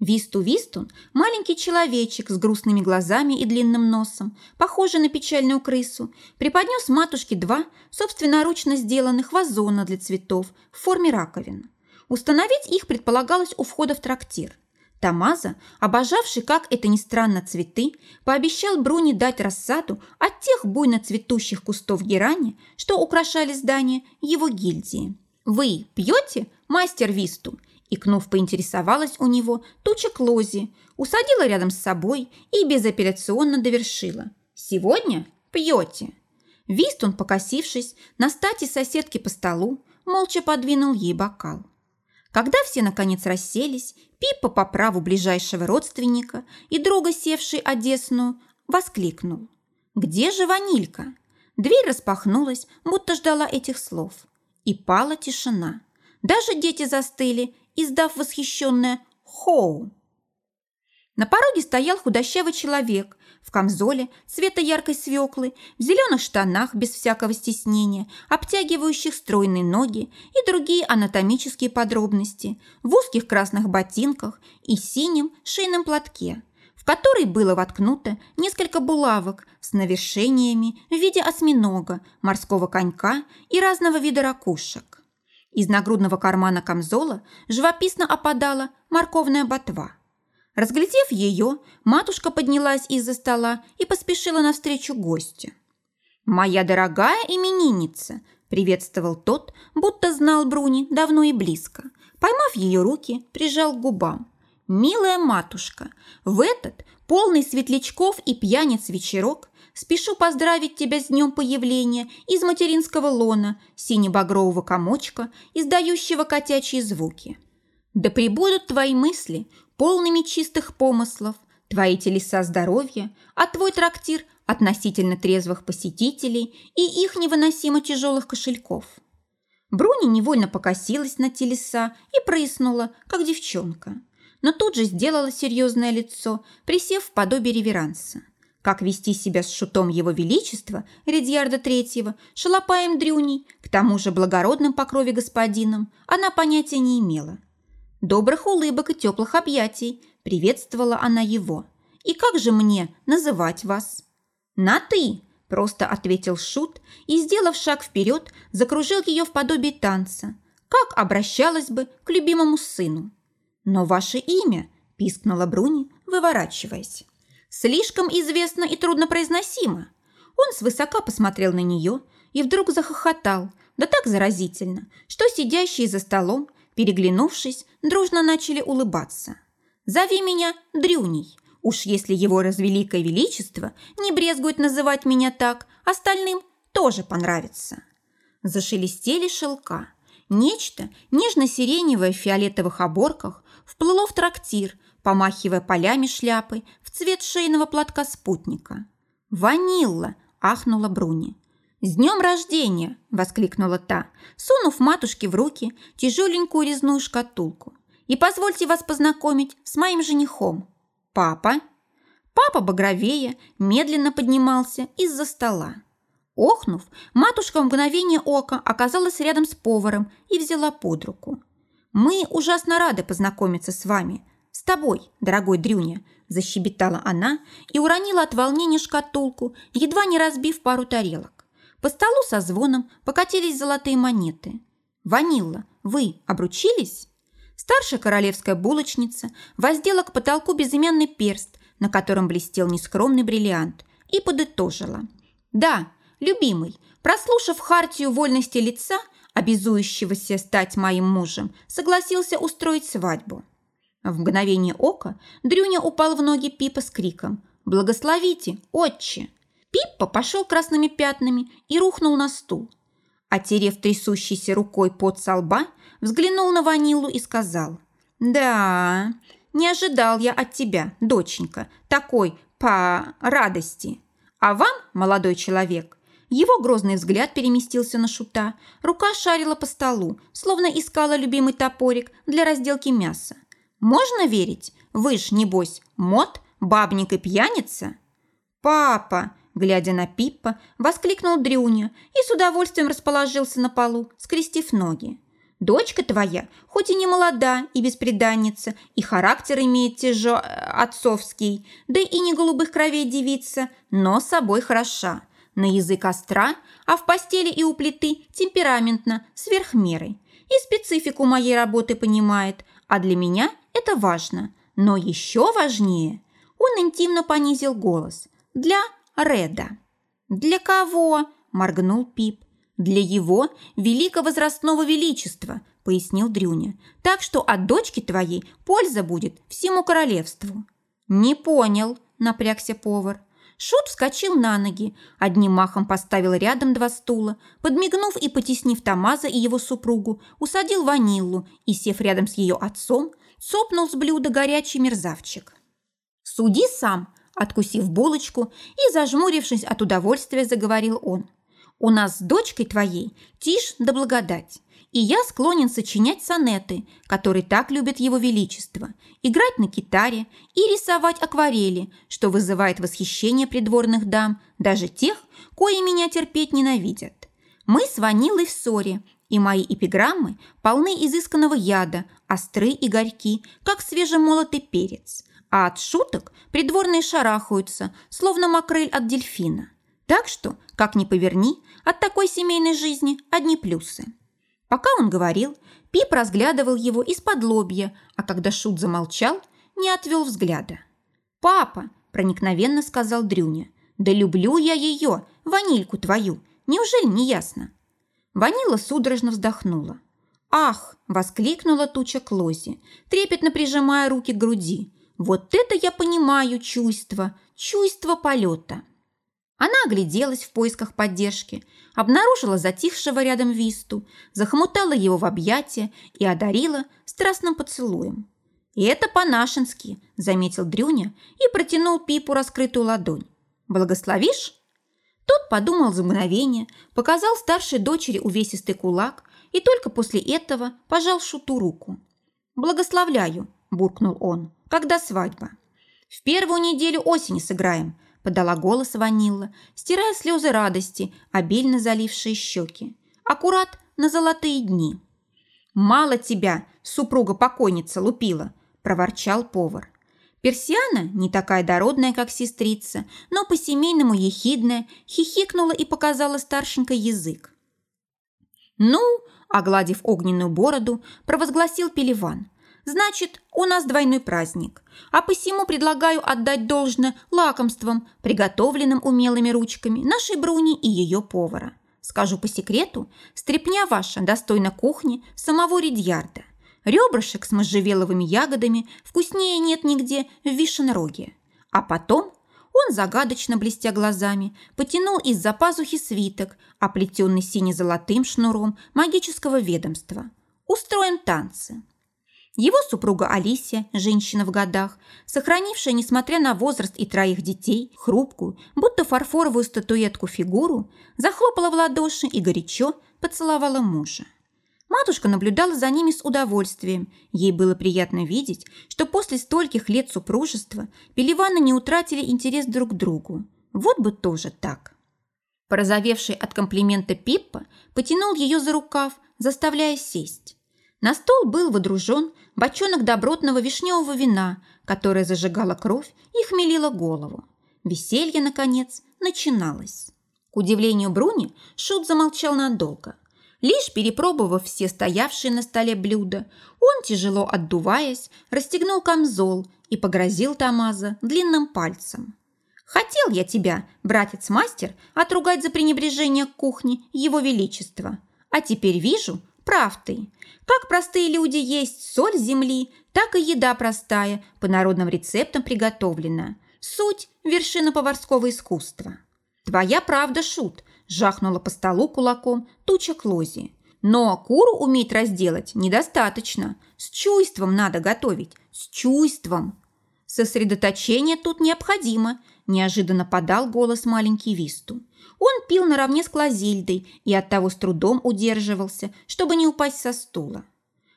Висту Вистун – маленький человечек с грустными глазами и длинным носом, похожий на печальную крысу, преподнес матушке два собственноручно сделанных вазона для цветов в форме раковин. Установить их предполагалось у входа в трактир. Тамаза, обожавший, как это ни странно, цветы, пообещал Бруни дать рассаду от тех буйно цветущих кустов герани, что украшали здание его гильдии. «Вы пьете, мастер Висту?» Икнув, поинтересовалась у него туча Клози, усадила рядом с собой и безапелляционно довершила. Сегодня пьете?» Вистон, покосившись, на стати соседки по столу, молча подвинул ей бокал. Когда все наконец расселись, Пиппа по праву ближайшего родственника и друга, севший Одесную, воскликнул. «Где же ванилька?» Дверь распахнулась, будто ждала этих слов. И пала тишина. Даже дети застыли, издав восхищенное «Хоу!». На пороге стоял худощавый человек в камзоле цвета яркой свеклы, в зеленых штанах без всякого стеснения, обтягивающих стройные ноги и другие анатомические подробности, в узких красных ботинках и синем шейном платке, в который было воткнуто несколько булавок с навершениями в виде осьминога, морского конька и разного вида ракушек. Из нагрудного кармана камзола живописно опадала морковная ботва. Разглядев ее, матушка поднялась из-за стола и поспешила навстречу гостю. «Моя дорогая именинница!» – приветствовал тот, будто знал Бруни давно и близко. Поймав ее руки, прижал к губам. «Милая матушка, в этот, полный светлячков и пьяниц вечерок, спешу поздравить тебя с днем появления из материнского лона, сине-багрового комочка, издающего котячьи звуки. Да пребудут твои мысли полными чистых помыслов, твои телеса здоровья, а твой трактир относительно трезвых посетителей и их невыносимо тяжелых кошельков. Бруни невольно покосилась на телеса и прояснула, как девчонка. Но тут же сделала серьезное лицо, присев в подобие реверанса. Как вести себя с шутом его величества, Редьярда Третьего, шалопаем дрюней, к тому же благородным по крови господином, она понятия не имела – Добрых улыбок и теплых объятий, приветствовала она его. И как же мне называть вас? На «ты», просто ответил Шут и, сделав шаг вперед, закружил ее в подобие танца, как обращалась бы к любимому сыну. «Но ваше имя», – пискнула Бруни, выворачиваясь. «Слишком известно и труднопроизносимо». Он свысока посмотрел на нее и вдруг захохотал, да так заразительно, что сидящие за столом Переглянувшись, дружно начали улыбаться. «Зови меня Дрюней. Уж если его развеликое величество не брезгует называть меня так, остальным тоже понравится». Зашелестели шелка. Нечто, нежно-сиреневое в фиолетовых оборках, вплыло в трактир, помахивая полями шляпы в цвет шейного платка спутника. «Ванилла!» – ахнула Бруни. «С днем рождения!» – воскликнула та, сунув матушке в руки тяжеленькую резную шкатулку. «И позвольте вас познакомить с моим женихом. Папа!» Папа багровее медленно поднимался из-за стола. Охнув, матушка в мгновение ока оказалась рядом с поваром и взяла под руку. «Мы ужасно рады познакомиться с вами. С тобой, дорогой Дрюня!» – защебетала она и уронила от волнения шкатулку, едва не разбив пару тарелок. По столу со звоном покатились золотые монеты. «Ванилла, вы обручились?» Старшая королевская булочница воздела к потолку безымянный перст, на котором блестел нескромный бриллиант, и подытожила. «Да, любимый, прослушав хартию вольности лица, обязующегося стать моим мужем, согласился устроить свадьбу». В мгновение ока Дрюня упал в ноги Пипа с криком «Благословите, отче!» Пиппа пошел красными пятнами и рухнул на стул. Отерев трясущейся рукой под со лба, взглянул на Ванилу и сказал, «Да, не ожидал я от тебя, доченька, такой по радости. А вам, молодой человек?» Его грозный взгляд переместился на шута, рука шарила по столу, словно искала любимый топорик для разделки мяса. «Можно верить? Вы ж, небось, мод, бабник и пьяница?» «Папа!» Глядя на Пиппа, воскликнул Дрюня и с удовольствием расположился на полу, скрестив ноги. «Дочка твоя, хоть и не молода и беспреданница, и характер имеет тяжо э, отцовский, да и не голубых кровей девица, но собой хороша, на язык остра, а в постели и у плиты темпераментно, сверх меры. И специфику моей работы понимает, а для меня это важно. Но еще важнее, он интимно понизил голос, для Реда. «Для кого?» – моргнул Пип. «Для его великого возрастного величества», – пояснил Дрюня. «Так что от дочки твоей польза будет всему королевству». «Не понял», – напрягся повар. Шут вскочил на ноги, одним махом поставил рядом два стула, подмигнув и потеснив Тамаза и его супругу, усадил ваниллу и, сев рядом с ее отцом, цопнул с блюда горячий мерзавчик. «Суди сам», – откусив булочку и, зажмурившись от удовольствия, заговорил он. «У нас с дочкой твоей тишь да благодать и я склонен сочинять сонеты, которые так любят его величество, играть на гитаре и рисовать акварели, что вызывает восхищение придворных дам, даже тех, кои меня терпеть ненавидят. Мы с Ванилой в ссоре, и мои эпиграммы полны изысканного яда, остры и горьки, как свежемолотый перец. А от шуток придворные шарахаются, словно макрель от дельфина. Так что, как ни поверни, от такой семейной жизни одни плюсы. Пока он говорил, Пип разглядывал его из-под лобья, а когда Шут замолчал, не отвел взгляда. «Папа!» – проникновенно сказал Дрюня. «Да люблю я ее, ванильку твою! Неужели не ясно?» Ванила судорожно вздохнула. «Ах!» – воскликнула туча Клози, трепетно прижимая руки к груди. «Вот это я понимаю чувство, чувство полета!» Она огляделась в поисках поддержки, обнаружила затихшего рядом Висту, захомутала его в объятия и одарила страстным поцелуем. «И это по-нашенски», – заметил Дрюня и протянул Пипу раскрытую ладонь. «Благословишь?» Тот подумал за мгновение, показал старшей дочери увесистый кулак и только после этого пожал Шуту руку. «Благословляю», – буркнул он, – «когда свадьба?» «В первую неделю осени сыграем», – подала голос Ванилла, стирая слезы радости, обильно залившие щеки. «Аккурат на золотые дни». «Мало тебя, супруга покойница, лупила», – проворчал повар. Персиана, не такая дородная, как сестрица, но по-семейному ехидная, хихикнула и показала старшенькой язык. «Ну», – огладив огненную бороду, провозгласил Пеливан – Значит, у нас двойной праздник. А посему предлагаю отдать должное лакомствам, приготовленным умелыми ручками нашей Бруни и ее повара. Скажу по секрету, стрепня ваша достойна кухни самого Ридьярда. Ребрышек с можжевеловыми ягодами вкуснее нет нигде в Вишенроге. А потом он, загадочно блестя глазами, потянул из-за пазухи свиток, оплетенный сине-золотым шнуром магического ведомства. Устроим танцы. Его супруга Алисия, женщина в годах, сохранившая, несмотря на возраст и троих детей, хрупкую, будто фарфоровую статуэтку фигуру, захлопала в ладоши и горячо поцеловала мужа. Матушка наблюдала за ними с удовольствием. Ей было приятно видеть, что после стольких лет супружества Пеливаны не утратили интерес друг к другу. Вот бы тоже так. Порозовевший от комплимента Пиппа потянул ее за рукав, заставляя сесть. На стол был водружен бочонок добротного вишневого вина, которое зажигало кровь и хмелило голову. Веселье, наконец, начиналось. К удивлению Бруни, Шут замолчал надолго. Лишь перепробовав все стоявшие на столе блюда, он, тяжело отдуваясь, расстегнул камзол и погрозил Тамаза длинным пальцем. «Хотел я тебя, братец-мастер, отругать за пренебрежение к кухне Его Величества. А теперь вижу, прав ты. Как простые люди есть соль земли, так и еда простая, по народным рецептам приготовлена. Суть – вершина поварского искусства. Твоя правда, Шут, жахнула по столу кулаком туча Клози. Но куру уметь разделать недостаточно. С чувством надо готовить, с чувством. Сосредоточение тут необходимо, неожиданно подал голос маленький Висту. Он пил наравне с Клозильдой и оттого с трудом удерживался, чтобы не упасть со стула.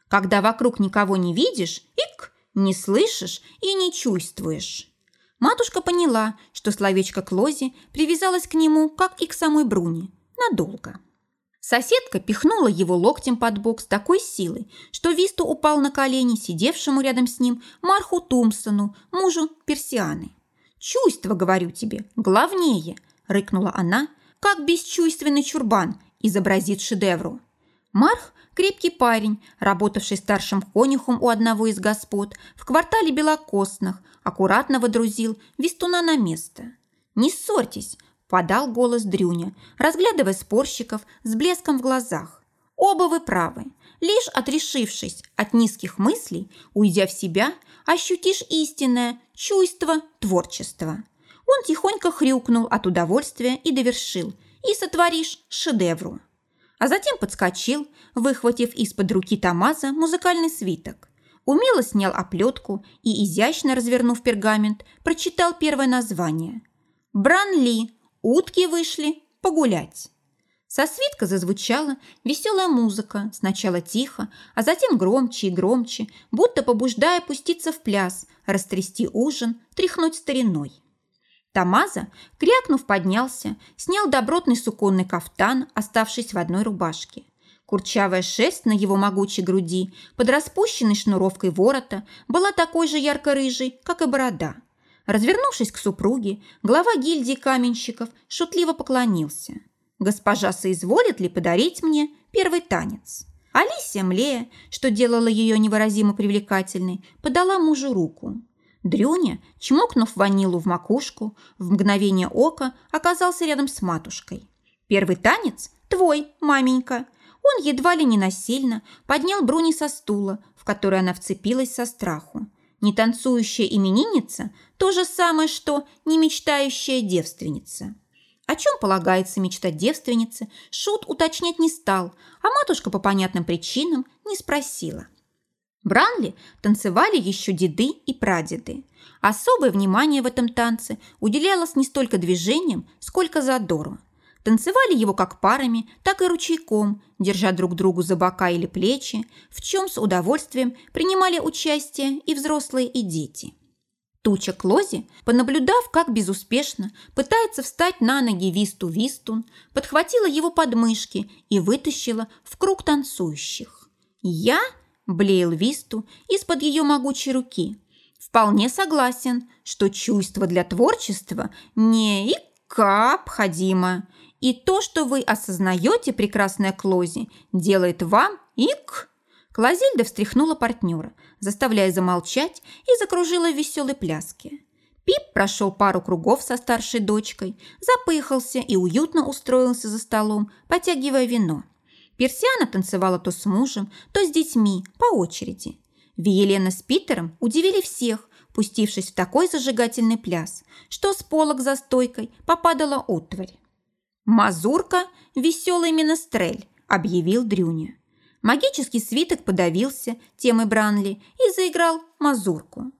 Когда вокруг никого не видишь, ик, не слышишь и не чувствуешь. Матушка поняла, что словечко Клози привязалось к нему, как и к самой Бруни, надолго. Соседка пихнула его локтем под бок с такой силой, что Висту упал на колени сидевшему рядом с ним Марху Тумсону, мужу Персианы. «Чувство, говорю тебе, главнее», рыкнула она, как бесчувственный чурбан изобразит шедевру. Марх – крепкий парень, работавший старшим конюхом у одного из господ в квартале Белокосных, аккуратно водрузил Вестуна на место. «Не ссорьтесь», – подал голос Дрюня, разглядывая спорщиков с блеском в глазах. «Оба вы правы. Лишь отрешившись от низких мыслей, уйдя в себя, ощутишь истинное чувство творчества». Он тихонько хрюкнул от удовольствия и довершил. И сотворишь шедевру. А затем подскочил, выхватив из-под руки Тамаза музыкальный свиток. Умело снял оплетку и, изящно развернув пергамент, прочитал первое название. «Бранли. Утки вышли погулять». Со свитка зазвучала веселая музыка, сначала тихо, а затем громче и громче, будто побуждая пуститься в пляс, растрясти ужин, тряхнуть стариной. Тамаза, крякнув, поднялся, снял добротный суконный кафтан, оставшись в одной рубашке. Курчавая шерсть на его могучей груди, под распущенной шнуровкой ворота, была такой же ярко-рыжей, как и борода. Развернувшись к супруге, глава гильдии каменщиков шутливо поклонился – Госпожа соизволит ли подарить мне первый танец? Алисия, млея, что делала ее невыразимо привлекательной, подала мужу руку. Дрюня, чмокнув ванилу в макушку, в мгновение ока оказался рядом с матушкой. «Первый танец твой, маменька!» Он едва ли не насильно поднял Бруни со стула, в который она вцепилась со страху. Не танцующая именинница – то же самое, что не мечтающая девственница. О чем полагается мечтать девственнице, Шут уточнять не стал, а матушка по понятным причинам не спросила. Бранли танцевали еще деды и прадеды. Особое внимание в этом танце уделялось не столько движениям, сколько задору. Танцевали его как парами, так и ручейком, держа друг другу за бока или плечи, в чем с удовольствием принимали участие и взрослые, и дети. Туча Клози, понаблюдав, как безуспешно пытается встать на ноги Висту-Вистун, подхватила его подмышки и вытащила в круг танцующих. «Я?» – блеял Висту из-под ее могучей руки. «Вполне согласен, что чувство для творчества не ика и то, что вы осознаете, прекрасная Клози, делает вам ик». Клозильда встряхнула партнера, заставляя замолчать, и закружила в веселой пляске. Пип прошел пару кругов со старшей дочкой, запыхался и уютно устроился за столом, потягивая вино. Персиана танцевала то с мужем, то с детьми, по очереди. Виелена с Питером удивили всех, пустившись в такой зажигательный пляс, что с полок за стойкой попадала утварь. «Мазурка – веселый менестрель», – объявил Дрюня. Магический свиток подавился темой Бранли и заиграл мазурку.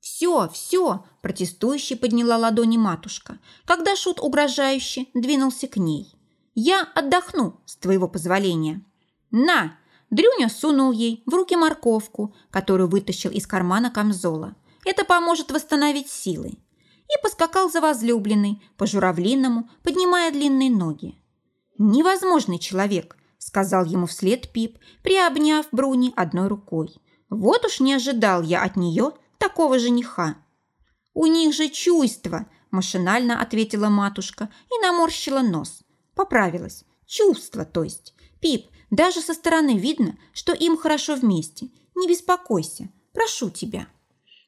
«Все, все!» – протестующе подняла ладони матушка, когда Шут угрожающе двинулся к ней. «Я отдохну, с твоего позволения». «На!» – Дрюня сунул ей в руки морковку, которую вытащил из кармана камзола. «Это поможет восстановить силы». И поскакал за возлюбленной, по журавлиному, поднимая длинные ноги. Невозможный человек, сказал ему вслед Пип, приобняв Бруни одной рукой. Вот уж не ожидал я от нее такого жениха. «У них же чувства!» – машинально ответила матушка и наморщила нос. Поправилась. Чувства, то есть. Пип, даже со стороны видно, что им хорошо вместе. Не беспокойся, прошу тебя.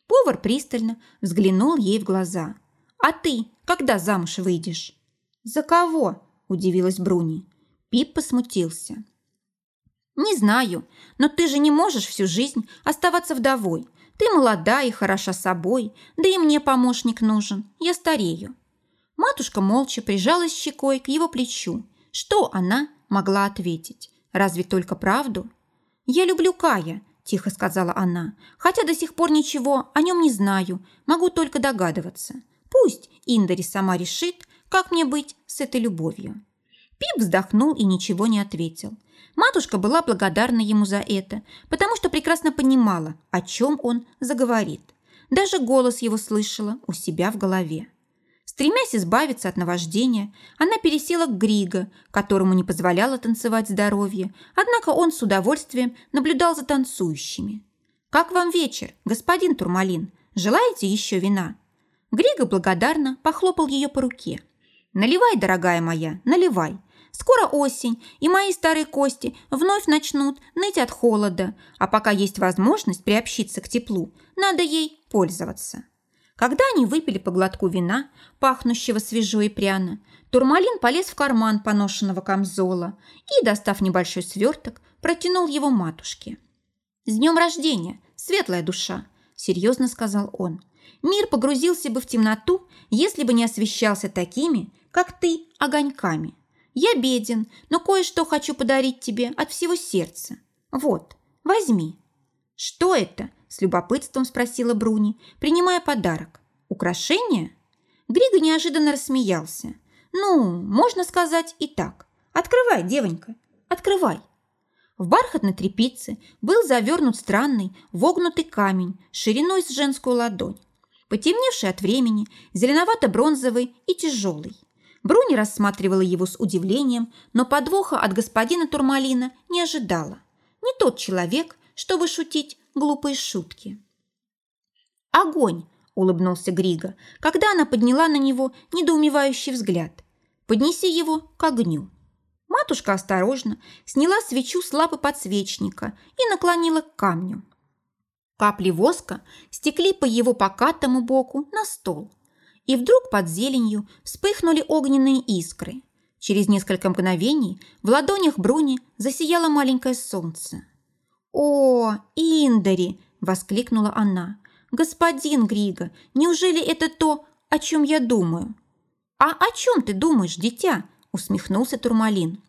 Повар пристально взглянул ей в глаза. «А ты когда замуж выйдешь?» «За кого?» – удивилась Бруни. Пип посмутился. «Не знаю, но ты же не можешь всю жизнь оставаться вдовой. Ты молода и хороша собой, да и мне помощник нужен. Я старею». Матушка молча прижалась щекой к его плечу. Что она могла ответить? Разве только правду? «Я люблю Кая», – тихо сказала она, «хотя до сих пор ничего о нем не знаю, могу только догадываться. Пусть Индари сама решит, как мне быть с этой любовью». Пип вздохнул и ничего не ответил. Матушка была благодарна ему за это, потому что прекрасно понимала, о чем он заговорит. Даже голос его слышала у себя в голове. Стремясь избавиться от наваждения, она пересела к Григо, которому не позволяло танцевать здоровье, однако он с удовольствием наблюдал за танцующими. «Как вам вечер, господин Турмалин? Желаете еще вина?» Григо благодарно похлопал ее по руке. «Наливай, дорогая моя, наливай. Скоро осень, и мои старые кости вновь начнут ныть от холода, а пока есть возможность приобщиться к теплу, надо ей пользоваться. Когда они выпили по глотку вина, пахнущего свежо и пряно, Турмалин полез в карман поношенного камзола и, достав небольшой сверток, протянул его матушке. «С днем рождения, светлая душа!» – серьезно сказал он. Мир погрузился бы в темноту, если бы не освещался такими, как ты, огоньками. Я беден, но кое-что хочу подарить тебе от всего сердца. Вот, возьми». «Что это?» – с любопытством спросила Бруни, принимая подарок. «Украшение?» Григо неожиданно рассмеялся. «Ну, можно сказать и так. Открывай, девонька, открывай». В бархатной тряпице был завернут странный вогнутый камень шириной с женскую ладонь, потемневший от времени, зеленовато-бронзовый и тяжелый. Бруни рассматривала его с удивлением, но подвоха от господина Турмалина не ожидала. Не тот человек, чтобы шутить глупые шутки. «Огонь!» – улыбнулся Григо, когда она подняла на него недоумевающий взгляд. «Поднеси его к огню». Матушка осторожно сняла свечу с лапы подсвечника и наклонила к камню. Капли воска стекли по его покатому боку на стол. И вдруг под зеленью вспыхнули огненные искры. Через несколько мгновений в ладонях Бруни засияло маленькое солнце. «О, Индари!» – воскликнула она. «Господин Григо, неужели это то, о чем я думаю?» «А о чем ты думаешь, дитя?» усмехнулся Турмалин.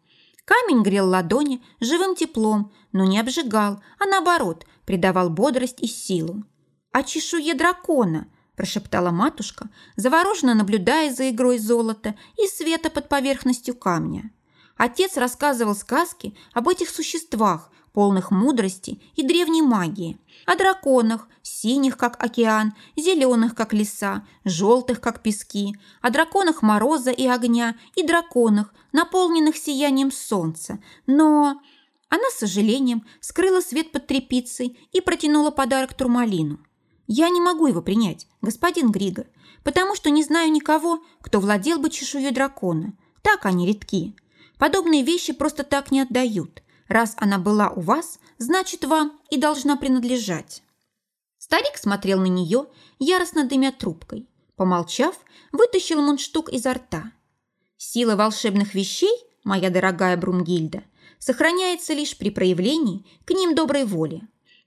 Камень грел ладони живым теплом, но не обжигал, а наоборот, придавал бодрость и силу. «А чешуе дракона!» – прошептала матушка, завороженно наблюдая за игрой золота и света под поверхностью камня. Отец рассказывал сказки об этих существах, полных мудрости и древней магии, о драконах, синих, как океан, зеленых, как леса, желтых, как пески, о драконах мороза и огня и драконах, наполненных сиянием солнца. Но она с сожалением скрыла свет под тряпицей и протянула подарок Турмалину. «Я не могу его принять, господин Григо, потому что не знаю никого, кто владел бы чешуей дракона. Так они редки. Подобные вещи просто так не отдают. Раз она была у вас, значит, вам и должна принадлежать». Старик смотрел на нее, яростно дымя трубкой. Помолчав, вытащил мундштук изо рта. «Сила волшебных вещей, моя дорогая Брунгильда, сохраняется лишь при проявлении к ним доброй воли.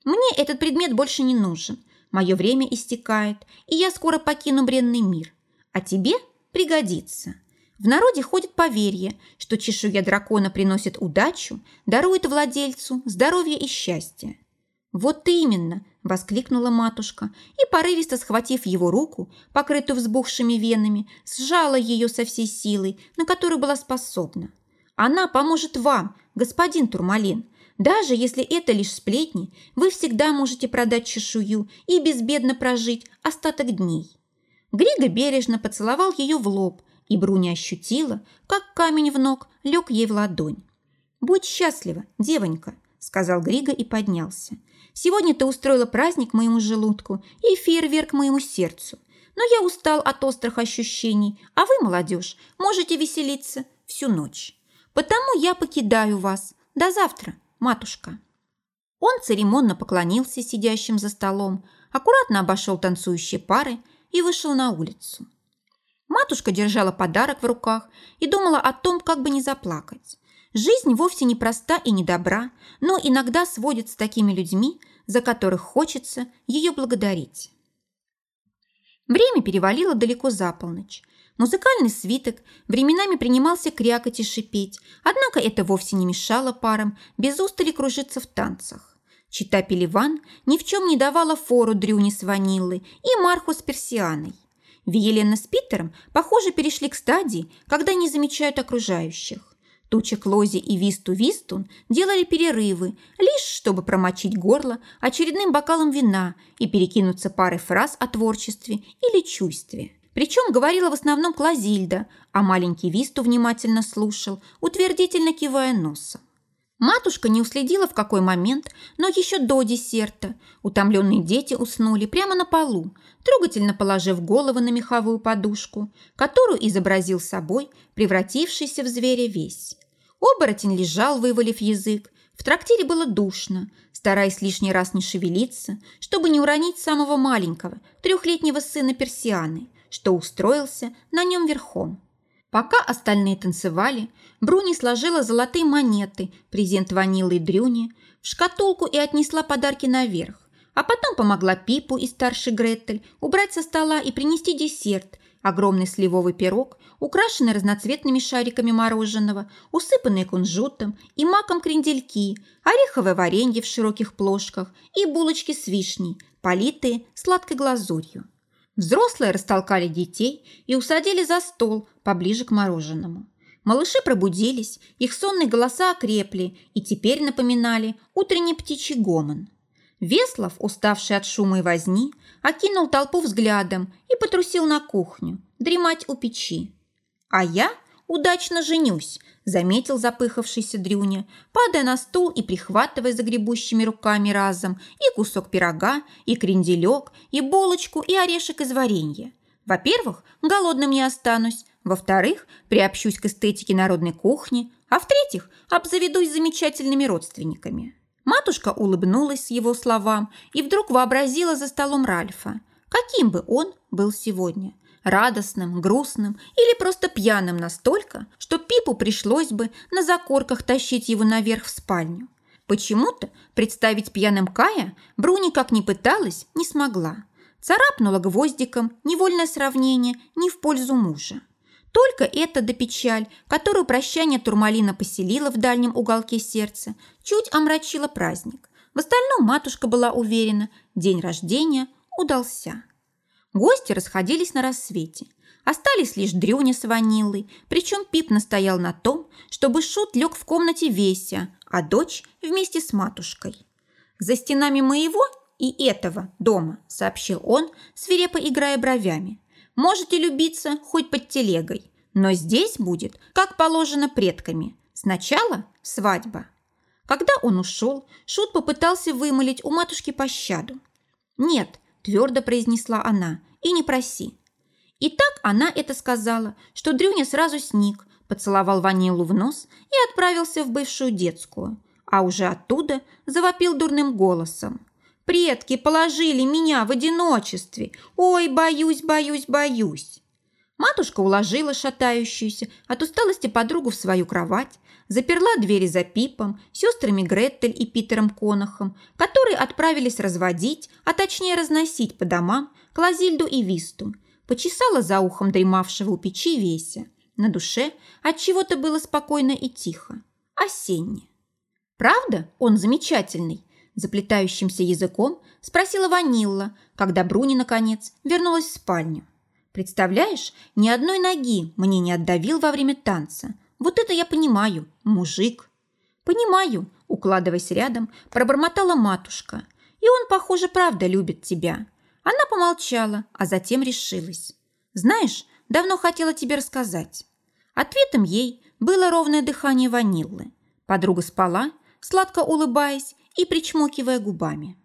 Мне этот предмет больше не нужен, мое время истекает, и я скоро покину бренный мир. А тебе пригодится». В народе ходит поверье, что чешуя дракона приносит удачу, дарует владельцу здоровье и счастье. «Вот именно!» – воскликнула матушка и, порывисто схватив его руку, покрытую взбухшими венами, сжала ее со всей силой, на которую была способна. «Она поможет вам, господин Турмалин. Даже если это лишь сплетни, вы всегда можете продать чешую и безбедно прожить остаток дней». Григо бережно поцеловал ее в лоб, и Бруни ощутила, как камень в ног лег ей в ладонь. «Будь счастлива, девонька», – сказал Григо и поднялся. «Сегодня ты устроила праздник моему желудку и фейерверк моему сердцу. Но я устал от острых ощущений, а вы, молодежь, можете веселиться всю ночь. Потому я покидаю вас. До завтра, матушка». Он церемонно поклонился сидящим за столом, аккуратно обошел танцующие пары и вышел на улицу. Матушка держала подарок в руках и думала о том, как бы не заплакать. Жизнь вовсе не проста и не добра, но иногда сводит с такими людьми, за которых хочется ее благодарить. Время перевалило далеко за полночь. Музыкальный свиток временами принимался крякать и шипеть, однако это вовсе не мешало парам без устали кружиться в танцах. Чита Пеливан ни в чем не давала фору Дрюни с Ваниллой и Марху с Персианой. Виелена с Питером, похоже, перешли к стадии, когда не замечают окружающих. Туча Клози и Висту Вистун делали перерывы, лишь чтобы промочить горло очередным бокалом вина и перекинуться парой фраз о творчестве или чувстве. Причем говорила в основном Клозильда, а маленький Висту внимательно слушал, утвердительно кивая носом. Матушка не уследила в какой момент, но еще до десерта утомленные дети уснули прямо на полу, трогательно положив голову на меховую подушку, которую изобразил собой превратившийся в зверя весь. Оборотень лежал, вывалив язык. В трактире было душно, стараясь лишний раз не шевелиться, чтобы не уронить самого маленького, трехлетнего сына Персианы, что устроился на нем верхом. Пока остальные танцевали, Бруни сложила золотые монеты, презент Ванилы и Дрюни, в шкатулку и отнесла подарки наверх, А потом помогла Пипу и старшей Гретель убрать со стола и принести десерт, огромный сливовый пирог, украшенный разноцветными шариками мороженого, усыпанные кунжутом и маком крендельки, ореховое варенье в широких плошках и булочки с вишней, политые сладкой глазурью. Взрослые растолкали детей и усадили за стол поближе к мороженому. Малыши пробудились, их сонные голоса окрепли и теперь напоминали утренний птичий гомон. Веслов, уставший от шума и возни, окинул толпу взглядом и потрусил на кухню, дремать у печи. «А я удачно женюсь», – заметил запыхавшийся Дрюня, падая на стул и прихватывая загребущими руками разом и кусок пирога, и кренделек, и булочку, и орешек из варенья. «Во-первых, голодным не останусь, во-вторых, приобщусь к эстетике народной кухни, а в-третьих, обзаведусь замечательными родственниками». Матушка улыбнулась его словам и вдруг вообразила за столом Ральфа. Каким бы он был сегодня? Радостным, грустным или просто пьяным настолько, что Пипу пришлось бы на закорках тащить его наверх в спальню. Почему-то представить пьяным Кая Бруни как ни пыталась, не смогла. Царапнула гвоздиком невольное сравнение не в пользу мужа. Только эта до печаль, которую прощание Турмалина поселила в дальнем уголке сердца, чуть омрачила праздник. В остальном матушка была уверена, день рождения удался. Гости расходились на рассвете. Остались лишь Дрюня с Ванилой, причем Пип настоял на том, чтобы Шут лег в комнате Веся, а дочь вместе с матушкой. «За стенами моего и этого дома», – сообщил он, свирепо играя бровями. Можете любиться хоть под телегой, но здесь будет, как положено предками. Сначала свадьба. Когда он ушел, Шут попытался вымолить у матушки пощаду. «Нет», – твердо произнесла она, – «и не проси». И так она это сказала, что Дрюня сразу сник, поцеловал Ванилу в нос и отправился в бывшую детскую, а уже оттуда завопил дурным голосом. Предки положили меня в одиночестве. Ой, боюсь, боюсь, боюсь. Матушка уложила шатающуюся от усталости подругу в свою кровать, заперла двери за Пипом, сестрами Гретель и Питером Конохом, которые отправились разводить, а точнее разносить по домам Клазильду и Висту, почесала за ухом дремавшего у печи Веся. На душе от чего то было спокойно и тихо. Осенне. Правда, он замечательный, заплетающимся языком спросила Ванилла, когда Бруни, наконец, вернулась в спальню. «Представляешь, ни одной ноги мне не отдавил во время танца. Вот это я понимаю, мужик». «Понимаю», – укладываясь рядом, пробормотала матушка. «И он, похоже, правда любит тебя». Она помолчала, а затем решилась. «Знаешь, давно хотела тебе рассказать». Ответом ей было ровное дыхание ваниллы. Подруга спала, сладко улыбаясь и причмокивая губами.